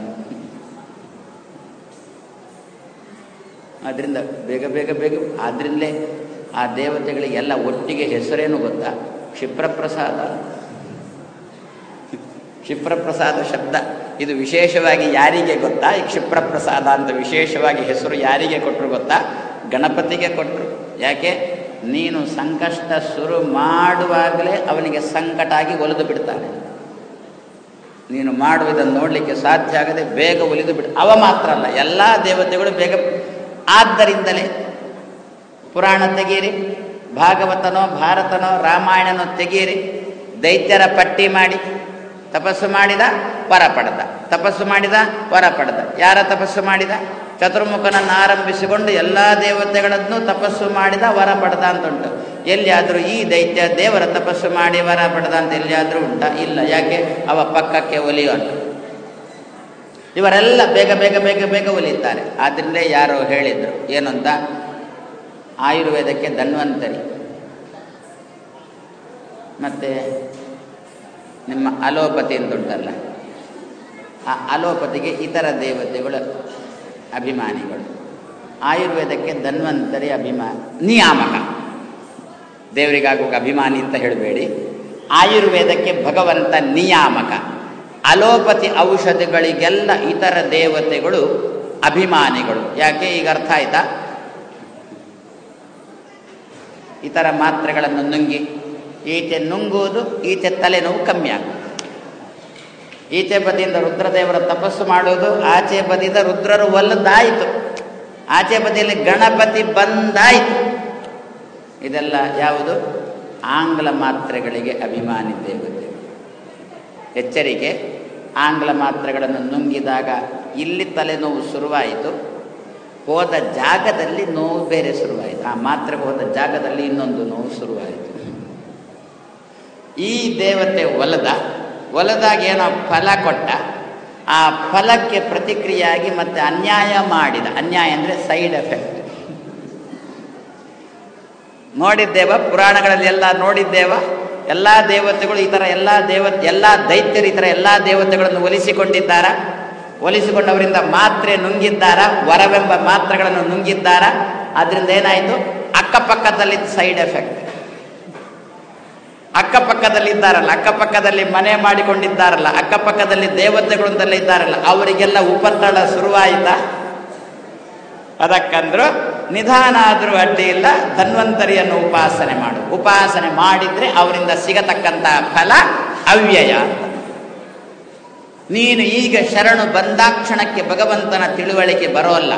ಅದರಿಂದ ಬೇಗ ಬೇಗ ಬೇಗ ಆದ್ರಿಂದಲೇ ಆ ದೇವತೆಗಳಿಗೆಲ್ಲ ಒಟ್ಟಿಗೆ ಹೆಸರೇನು ಗೊತ್ತಾ? ಕ್ಷಿಪ್ರಪ್ರಸಾದ. ಕ್ಷಿಪ್ರಪ್ರಸಾದ ಶಬ್ದ. ಇದು ವಿಶೇಷವಾಗಿ ಯಾರಿಗೆ ಗೊತ್ತಾ? ಈ ಕ್ಷಿಪ್ರಪ್ರಸಾದ ಅಂತ ವಿಶೇಷವಾಗಿ ಹೆಸರು ಯಾರಿಗೆ ಕೊಟ್ಟರು ಗೊತ್ತಾ? ಗಣಪತಿಗೆ ಕೊಟ್ಟರು ಯಾಕೆ? ನೀನು ಸಂಕಷ್ಟ ಶುರು ಮಾಡುವಾಗಲೇ ಅವನಿಗೆ ಸಂಕಟ ಆಗಿ ಒಲಿದು ಬಿಡ್ತಾನೆ. ನೀನು ಮಾಡುವುದನ್ನು ನೋಡಲಿಕ್ಕೆ ಸಾಧ್ಯ ಆಗದೆ ಬೇಗ ಒಲಿದು ಬಿಡ. ಅವ ಮಾತ್ರ ಅಲ್ಲ, ಎಲ್ಲ ದೇವತೆಗಳು ಬೇಗ ಆದ್ದರಿಂದಲೇ ಪುರಾಣ ತೆಗೀರಿ ಭಾಗವತನೋ, ಭಾರತನೋ, ರಾಮಾಯಣನೋ ತೆಗೀರಿ ದೈತ್ಯರ ಪಟ್ಟಿ ಮಾಡಿ, ತಪಸ್ಸು ಮಾಡಿದ, ವರ ಪಡೆದ. ತಪಸ್ಸು ಮಾಡಿದ, ವರ ಪಡೆದ. ಯಾರ ತಪಸ್ಸು ಮಾಡಿದ? ಚತುರ್ಮುಖನನ್ನು ಆರಂಭಿಸಿಕೊಂಡು ಎಲ್ಲ ದೇವತೆಗಳನ್ನು ತಪಸ್ಸು ಮಾಡಿದ ವರ ಪಡೆದ ಅಂತ ಉಂಟು ಎಲ್ಲಿಯಾದರೂ ಈ ದೈತ್ಯ ದೇವರ ತಪಸ್ಸು ಮಾಡಿ ವರ ಪಡೆದ ಅಂತ ಎಲ್ಲಿಯಾದರೂ ಉಂಟಾ? ಇಲ್ಲ. ಯಾಕೆ? ಅವ ಪಕ್ಕಕ್ಕೆ ಒಲಿಯೋಲ್ಲ ಇವರೆಲ್ಲ ಬೇಗ ಬೇಗ ಬೇಗ ಬೇಗ ಒಲಿಯುತ್ತಾರೆ. ಆದ್ರಿಂದ ಯಾರೋ ಹೇಳಿದರು ಏನು ಅಂತ ಆಯುರ್ವೇದಕ್ಕೆ ಧನ್ವಂತರಿ. ಮತ್ತು ನಿಮ್ಮ ಅಲೋಪತಿ ಅಂತುಂಟಲ್ಲ ಆ ಅಲೋಪತಿಗೆ ಇತರ ದೇವತೆಗಳು ಅಭಿಮಾನಿಗಳು. ಆಯುರ್ವೇದಕ್ಕೆ ಧನ್ವಂತರಿ ಅಭಿಮಾನ ನಿಯಾಮಕ. ದೇವರಿಗಾಗುವ ಅಭಿಮಾನಿ ಅಂತ ಹೇಳಬೇಡಿ. ಆಯುರ್ವೇದಕ್ಕೆ ಭಗವಂತ ನಿಯಾಮಕ. ಅಲೋಪತಿ ಔಷಧಿಗಳಿಗೆಲ್ಲ ಇತರ ದೇವತೆಗಳು ಅಭಿಮಾನಿಗಳು. ಯಾಕೆ ಈಗ ಅರ್ಥ ಆಯ್ತಾ? ಇತರ ಮಾತ್ರೆಗಳನ್ನು ನುಂಗಿ. ಈಚೆ ನುಂಗುವುದು, ಈಚೆ ತಲೆನೋವು ಕಮ್ಮಿ ಆಗುತ್ತೆ ಈಚೆ ಬದಿಯಿಂದ ರುದ್ರದೇವರ ತಪಸ್ಸು ಮಾಡೋದು ಆಚೆ ಬದಿಯಿಂದ ರುದ್ರರು ಒಲ್ಲದಾಯಿತು. ಆಚೆ ಬದಿಯಲ್ಲಿ ಗಣಪತಿ ಬಂದಾಯಿತು. ಇದೆಲ್ಲ ಯಾವುದು? ಆಂಗ್ಲ ಮಾತ್ರೆಗಳಿಗೆ ಅಭಿಮಾನಿ ದೇವತೆ. ಎಚ್ಚರಿಕೆ, ಆಂಗ್ಲ ಮಾತ್ರೆಗಳನ್ನು ನುಂಗಿದಾಗ ಇಲ್ಲಿ ತಲೆನೋವು ಶುರುವಾಯಿತು. ಹೋದ ಜಾಗದಲ್ಲಿ ನೋವು ಬೇರೆ ಶುರುವಾಯಿತು. ಆ ಮಾತ್ರೆಗೆ ಹೋದ ಜಾಗದಲ್ಲಿ ಇನ್ನೊಂದು ನೋವು ಶುರುವಾಯಿತು. ಈ ದೇವತೆ ಒಲದ ಒಲದಾಗ ಏನೋ ಫಲ ಕೊಟ್ಟ, ಆ ಫಲಕ್ಕೆ ಪ್ರತಿಕ್ರಿಯೆಯಾಗಿ ಮತ್ತೆ ಅನ್ಯಾಯ ಮಾಡಿದ. ಅನ್ಯಾಯ ಅಂದರೆ ಸೈಡ್ ಎಫೆಕ್ಟ್. ನೋಡಿದ್ದೇವ, ಪುರಾಣಗಳಲ್ಲಿ ಎಲ್ಲ ನೋಡಿದ್ದೇವ, ಎಲ್ಲ ದೇವತೆಗಳು ಈ ಥರ ಎಲ್ಲ ದೇವ, ಎಲ್ಲ ದೈತ್ಯರು ಈ ಥರ ಎಲ್ಲ ದೇವತೆಗಳನ್ನು ಒಲಿಸಿಕೊಂಡಿದ್ದಾರ? ಒಲಿಸಿಕೊಂಡವರಿಂದ ಮಾತ್ರೆ ನುಂಗಿದ್ದಾರ? ವರವೆಂಬ ಮಾತ್ರೆಗಳನ್ನು ನುಂಗಿದ್ದಾರ? ಅದರಿಂದ ಏನಾಯಿತು? ಅಕ್ಕಪಕ್ಕದಲ್ಲಿ ಸೈಡ್ ಎಫೆಕ್ಟ್. ಅಕ್ಕಪಕ್ಕದಲ್ಲಿ ಇದ್ದಾರಲ್ಲ ಅಕ್ಕಪಕ್ಕದಲ್ಲಿ ಮನೆ ಮಾಡಿಕೊಂಡಿದ್ದಾರಲ್ಲ, ಅಕ್ಕಪಕ್ಕದಲ್ಲಿ ದೇವತೆಗಳು ಅಂತೆಲ್ಲ ಇದ್ದಾರಲ್ಲ, ಅವರಿಗೆಲ್ಲ ಉಪಟಳ ಶುರುವಾಯಿತ? ಅದಕ್ಕಂದ್ರು ನಿಧಾನ ಆದರೂ ಅಡ್ಡಿ ಇಲ್ಲ, ಧನ್ವಂತರಿಯನ್ನು ಉಪಾಸನೆ ಮಾಡು. ಉಪಾಸನೆ ಮಾಡಿದ್ರೆ ಅವರಿಂದ ಸಿಗತಕ್ಕಂತಹ ಫಲ ಅವ್ಯಯ. ನೀನು ಈಗ ಶರಣು ಬಂದಾಕ್ಷಣಕ್ಕೆ ಭಗವಂತನ ತಿಳುವಳಿಕೆ ಬರೋಲ್ಲ.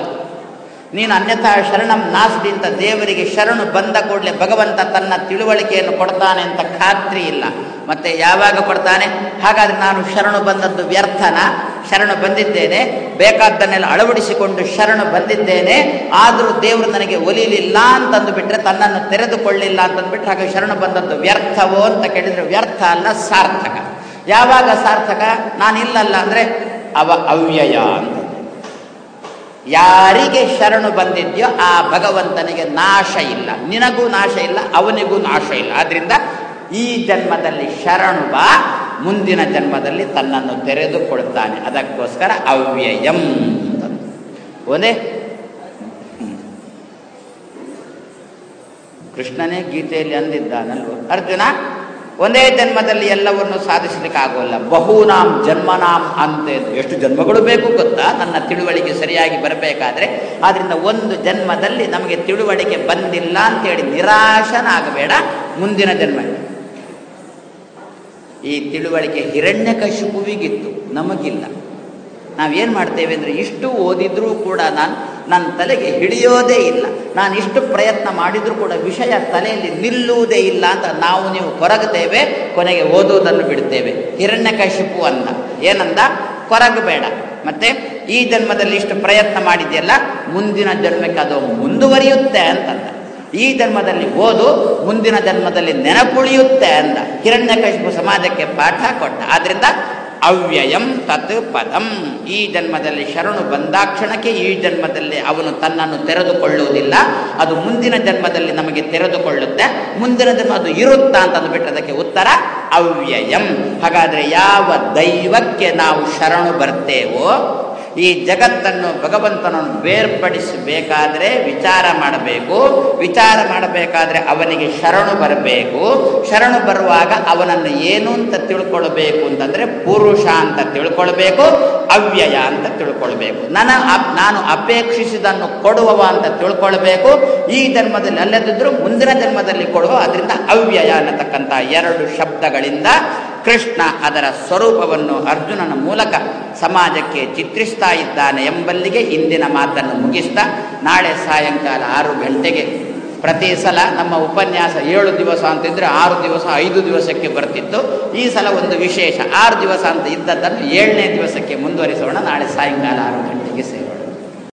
ನೀನು ಅನ್ಯಥಾ ಶರಣಂ ನಾಸ್ತಿ ಅಂತ ದೇವರಿಗೆ ಶರಣು ಬಂದ ಕೂಡಲೇ ಭಗವಂತ ತನ್ನ ತಿಳುವಳಿಕೆಯನ್ನು ಕೊಡ್ತಾನೆ ಅಂತ ಖಾತ್ರಿ ಇಲ್ಲ. ಮತ್ತೆ ಯಾವಾಗ ಕೊಡ್ತಾನೆ? ಹಾಗಾದ್ರೆ ನಾನು ಶರಣು ಬಂದದ್ದು ವ್ಯರ್ಥನ? ಶರಣು ಬಂದಿದ್ದೇನೆ. ಬೇಕಾದ್ದನ್ನೆಲ್ಲ ಅಳವಡಿಸಿಕೊಂಡು ಶರಣು ಬಂದಿದ್ದೇನೆ. ಆದರೂ ದೇವರು ನನಗೆ ಒಲಿಲಿಲ್ಲ ಅಂತಂದು ಬಿಟ್ಟರೆ ತನ್ನನ್ನು ತೆರೆದುಕೊಳ್ಳಿಲ್ಲ ಅಂತಂದು ಬಿಟ್ರೆ ಹಾಗೆ ಶರಣು ಬಂದದ್ದು ವ್ಯರ್ಥವೋ ಅಂತ ಕೇಳಿದರೆ ವ್ಯರ್ಥ ಅಲ್ಲ, ಸಾರ್ಥಕ. ಯಾವಾಗ ಸಾರ್ಥಕ? ನಾನಿಲ್ಲಲ್ಲ ಅಂದರೆ ಅವ ಅವ್ಯಯ ಅಂತ. ಯಾರಿಗೆ ಶರಣು ಬಂದಿದ್ಯೋ ಆ ಭಗವಂತನಿಗೆ ನಾಶ ಇಲ್ಲ. ನಿನಗೂ ನಾಶ ಇಲ್ಲ, ಅವನಿಗೂ ನಾಶ ಇಲ್ಲ. ಆದ್ರಿಂದ ಈ ಜನ್ಮದಲ್ಲಿ ಶರಣು ಬಾ, ಮುಂದಿನ ಜನ್ಮದಲ್ಲಿ ತನ್ನನ್ನು ತೆರೆದುಕೊಳ್ತಾನೆ. ಅದಕ್ಕೋಸ್ಕರ ಅವ್ಯಯಂ ಒಂದೇ ಕೃಷ್ಣನೇ ಗೀತೆಯಲ್ಲಿ ಅಂದಿದ್ದಾನಲ್ವ? ಅರ್ಜುನ? ಒಂದೇ ಜನ್ಮದಲ್ಲಿ ಎಲ್ಲವನ್ನು ಸಾಧಿಸಲಿಕ್ಕೆ ಆಗೋಲ್ಲ ಬಹುನಾಂ ಜನ್ಮನಾಂ ಅಂತ ಎಷ್ಟು ಜನ್ಮಗಳು ಬೇಕು ಗೊತ್ತಾ? ನನ್ನ ತಿಳುವಳಿಕೆ ಸರಿಯಾಗಿ ಬರಬೇಕಾದ್ರೆ ಆದ್ರಿಂದ ಒಂದು ಜನ್ಮದಲ್ಲಿ ನಮಗೆ ತಿಳುವಳಿಕೆ ಬಂದಿಲ್ಲ ಅಂತೇಳಿ ನಿರಾಶನಾಗಬೇಡ. ಮುಂದಿನ ಜನ್ಮ ಈ ತಿಳುವಳಿಕೆ ಹಿರಣ್ಯಕಶಿಪುವಿಗಿತ್ತು ನಮಗಿಲ್ಲ. ನಾವೇನು ಮಾಡ್ತೇವೆ ಅಂದರೆ ಇಷ್ಟು ಓದಿದ್ರೂ ಕೂಡ ನಾನು ನನ್ನ ತಲೆಗೆ ಹಿಡಿಯೋದೇ ಇಲ್ಲ. ನಾನು ಇಷ್ಟು ಪ್ರಯತ್ನ ಮಾಡಿದರೂ ಕೂಡ ವಿಷಯ ತಲೆಯಲ್ಲಿ ನಿಲ್ಲುವುದೇ ಇಲ್ಲ ಅಂತ ನಾವು ನೀವು ಕೊರಗುತ್ತೇವೆ ಕೊನೆಗೆ ಓದುವುದನ್ನು ಬಿಡುತ್ತೇವೆ ಹಿರಣ್ಯಕಶಿಪು ಅಂದ ಏನಂದ? ಕೊರಗಬೇಡ ಮತ್ತೆ ಈ ಜನ್ಮದಲ್ಲಿ ಇಷ್ಟು ಪ್ರಯತ್ನ ಮಾಡಿದೆಯಲ್ಲ, ಮುಂದಿನ ಜನ್ಮಕ್ಕೆ ಅದು ಮುಂದುವರಿಯುತ್ತೆ ಅಂತಂದ. ಈ ಜನ್ಮದಲ್ಲಿ ಓದು, ಮುಂದಿನ ಜನ್ಮದಲ್ಲಿ ನೆನಪುಳಿಯುತ್ತೆ ಅಂದ. ಹಿರಣ್ಯಕಶಿಪು ಸಮಾಜಕ್ಕೆ ಪಾಠ ಕೊಟ್ಟ. ಆದ್ರಿಂದ ಅವ್ಯಯಂ ತತ್ ಪದಂ. ಈ ಜನ್ಮದಲ್ಲಿ ಶರಣು ಬಂದಾಕ್ಷಣಕ್ಕೆ ಈ ಜನ್ಮದಲ್ಲಿ ಅವನು ತನ್ನನ್ನು ತೆರೆದುಕೊಳ್ಳುವುದಿಲ್ಲ. ಅದು ಮುಂದಿನ ಜನ್ಮದಲ್ಲಿ ನಮಗೆ ತೆರೆದುಕೊಳ್ಳುತ್ತೆ. ಮುಂದಿನ ಜನ್ಮ ಅದು ಇರುತ್ತಾ ಅಂತ ಅದಕ್ಕೆ ಉತ್ತರ ಅವ್ಯಯಂ. ಹಾಗಾದರೆ ಯಾವ ದೈವಕ್ಕೆ ನಾವು ಶರಣು ಬರ್ತೇವೋ ಈ ಜಗತ್ತನ್ನು ಭಗವಂತನನ್ನು ಬೇರ್ಪಡಿಸಬೇಕಾದ್ರೆ ವಿಚಾರ ಮಾಡಬೇಕು. ವಿಚಾರ ಮಾಡಬೇಕಾದ್ರೆ ಅವನಿಗೆ ಶರಣು ಬರಬೇಕು. ಶರಣು ಬರುವಾಗ ಅವನನ್ನು ಏನು ಅಂತ ತಿಳ್ಕೊಳ್ಬೇಕು ಅಂತಂದರೆ ಪುರುಷ ಅಂತ ತಿಳ್ಕೊಳ್ಬೇಕು, ಅವ್ಯಯ ಅಂತ ತಿಳ್ಕೊಳ್ಬೇಕು. ನನ್ನ ನಾನು ಅಪೇಕ್ಷಿಸಿದನ್ನು ಕೊಡುವವ ಅಂತ ತಿಳ್ಕೊಳ್ಬೇಕು. ಈ ಜನ್ಮದಲ್ಲಿ ಅಲ್ಲದಿದ್ದರೂ ಮುಂದಿನ ಜನ್ಮದಲ್ಲಿ ಕೊಡುವ, ಅದರಿಂದ ಅವ್ಯಯ ಅನ್ನತಕ್ಕಂಥ ಎರಡು ಶಬ್ದಗಳಿಂದ ಕೃಷ್ಣ ಅದರ ಸ್ವರೂಪವನ್ನು ಅರ್ಜುನನ ಮೂಲಕ ಸಮಾಜಕ್ಕೆ ಚಿತ್ರಿಸ್ತಾ ಇದ್ದಾನೆ ಎಂಬಲ್ಲಿಗೆ ಇಂದಿನ ಮಾತನ್ನು ಮುಗಿಸ್ತಾ ನಾಳೆ ಸಾಯಂಕಾಲ ಆರು ಗಂಟೆಗೆ. ಪ್ರತಿ ಸಲ ನಮ್ಮ ಉಪನ್ಯಾಸ ಏಳು ದಿವಸ ಅಂತಿದ್ರೆ ಆರು ದಿವಸ, ಐದು ದಿವಸಕ್ಕೆ ಬರ್ತಿತ್ತು. ಈ ಸಲ ಒಂದು ವಿಶೇಷ, ಆರು ದಿವಸ ಅಂತ ಇದ್ದದ್ದನ್ನು ಏಳನೇ ದಿವಸಕ್ಕೆ ಮುಂದುವರಿಸೋಣ. ನಾಳೆ ಸಾಯಂಕಾಲ ಆರು ಗಂಟೆ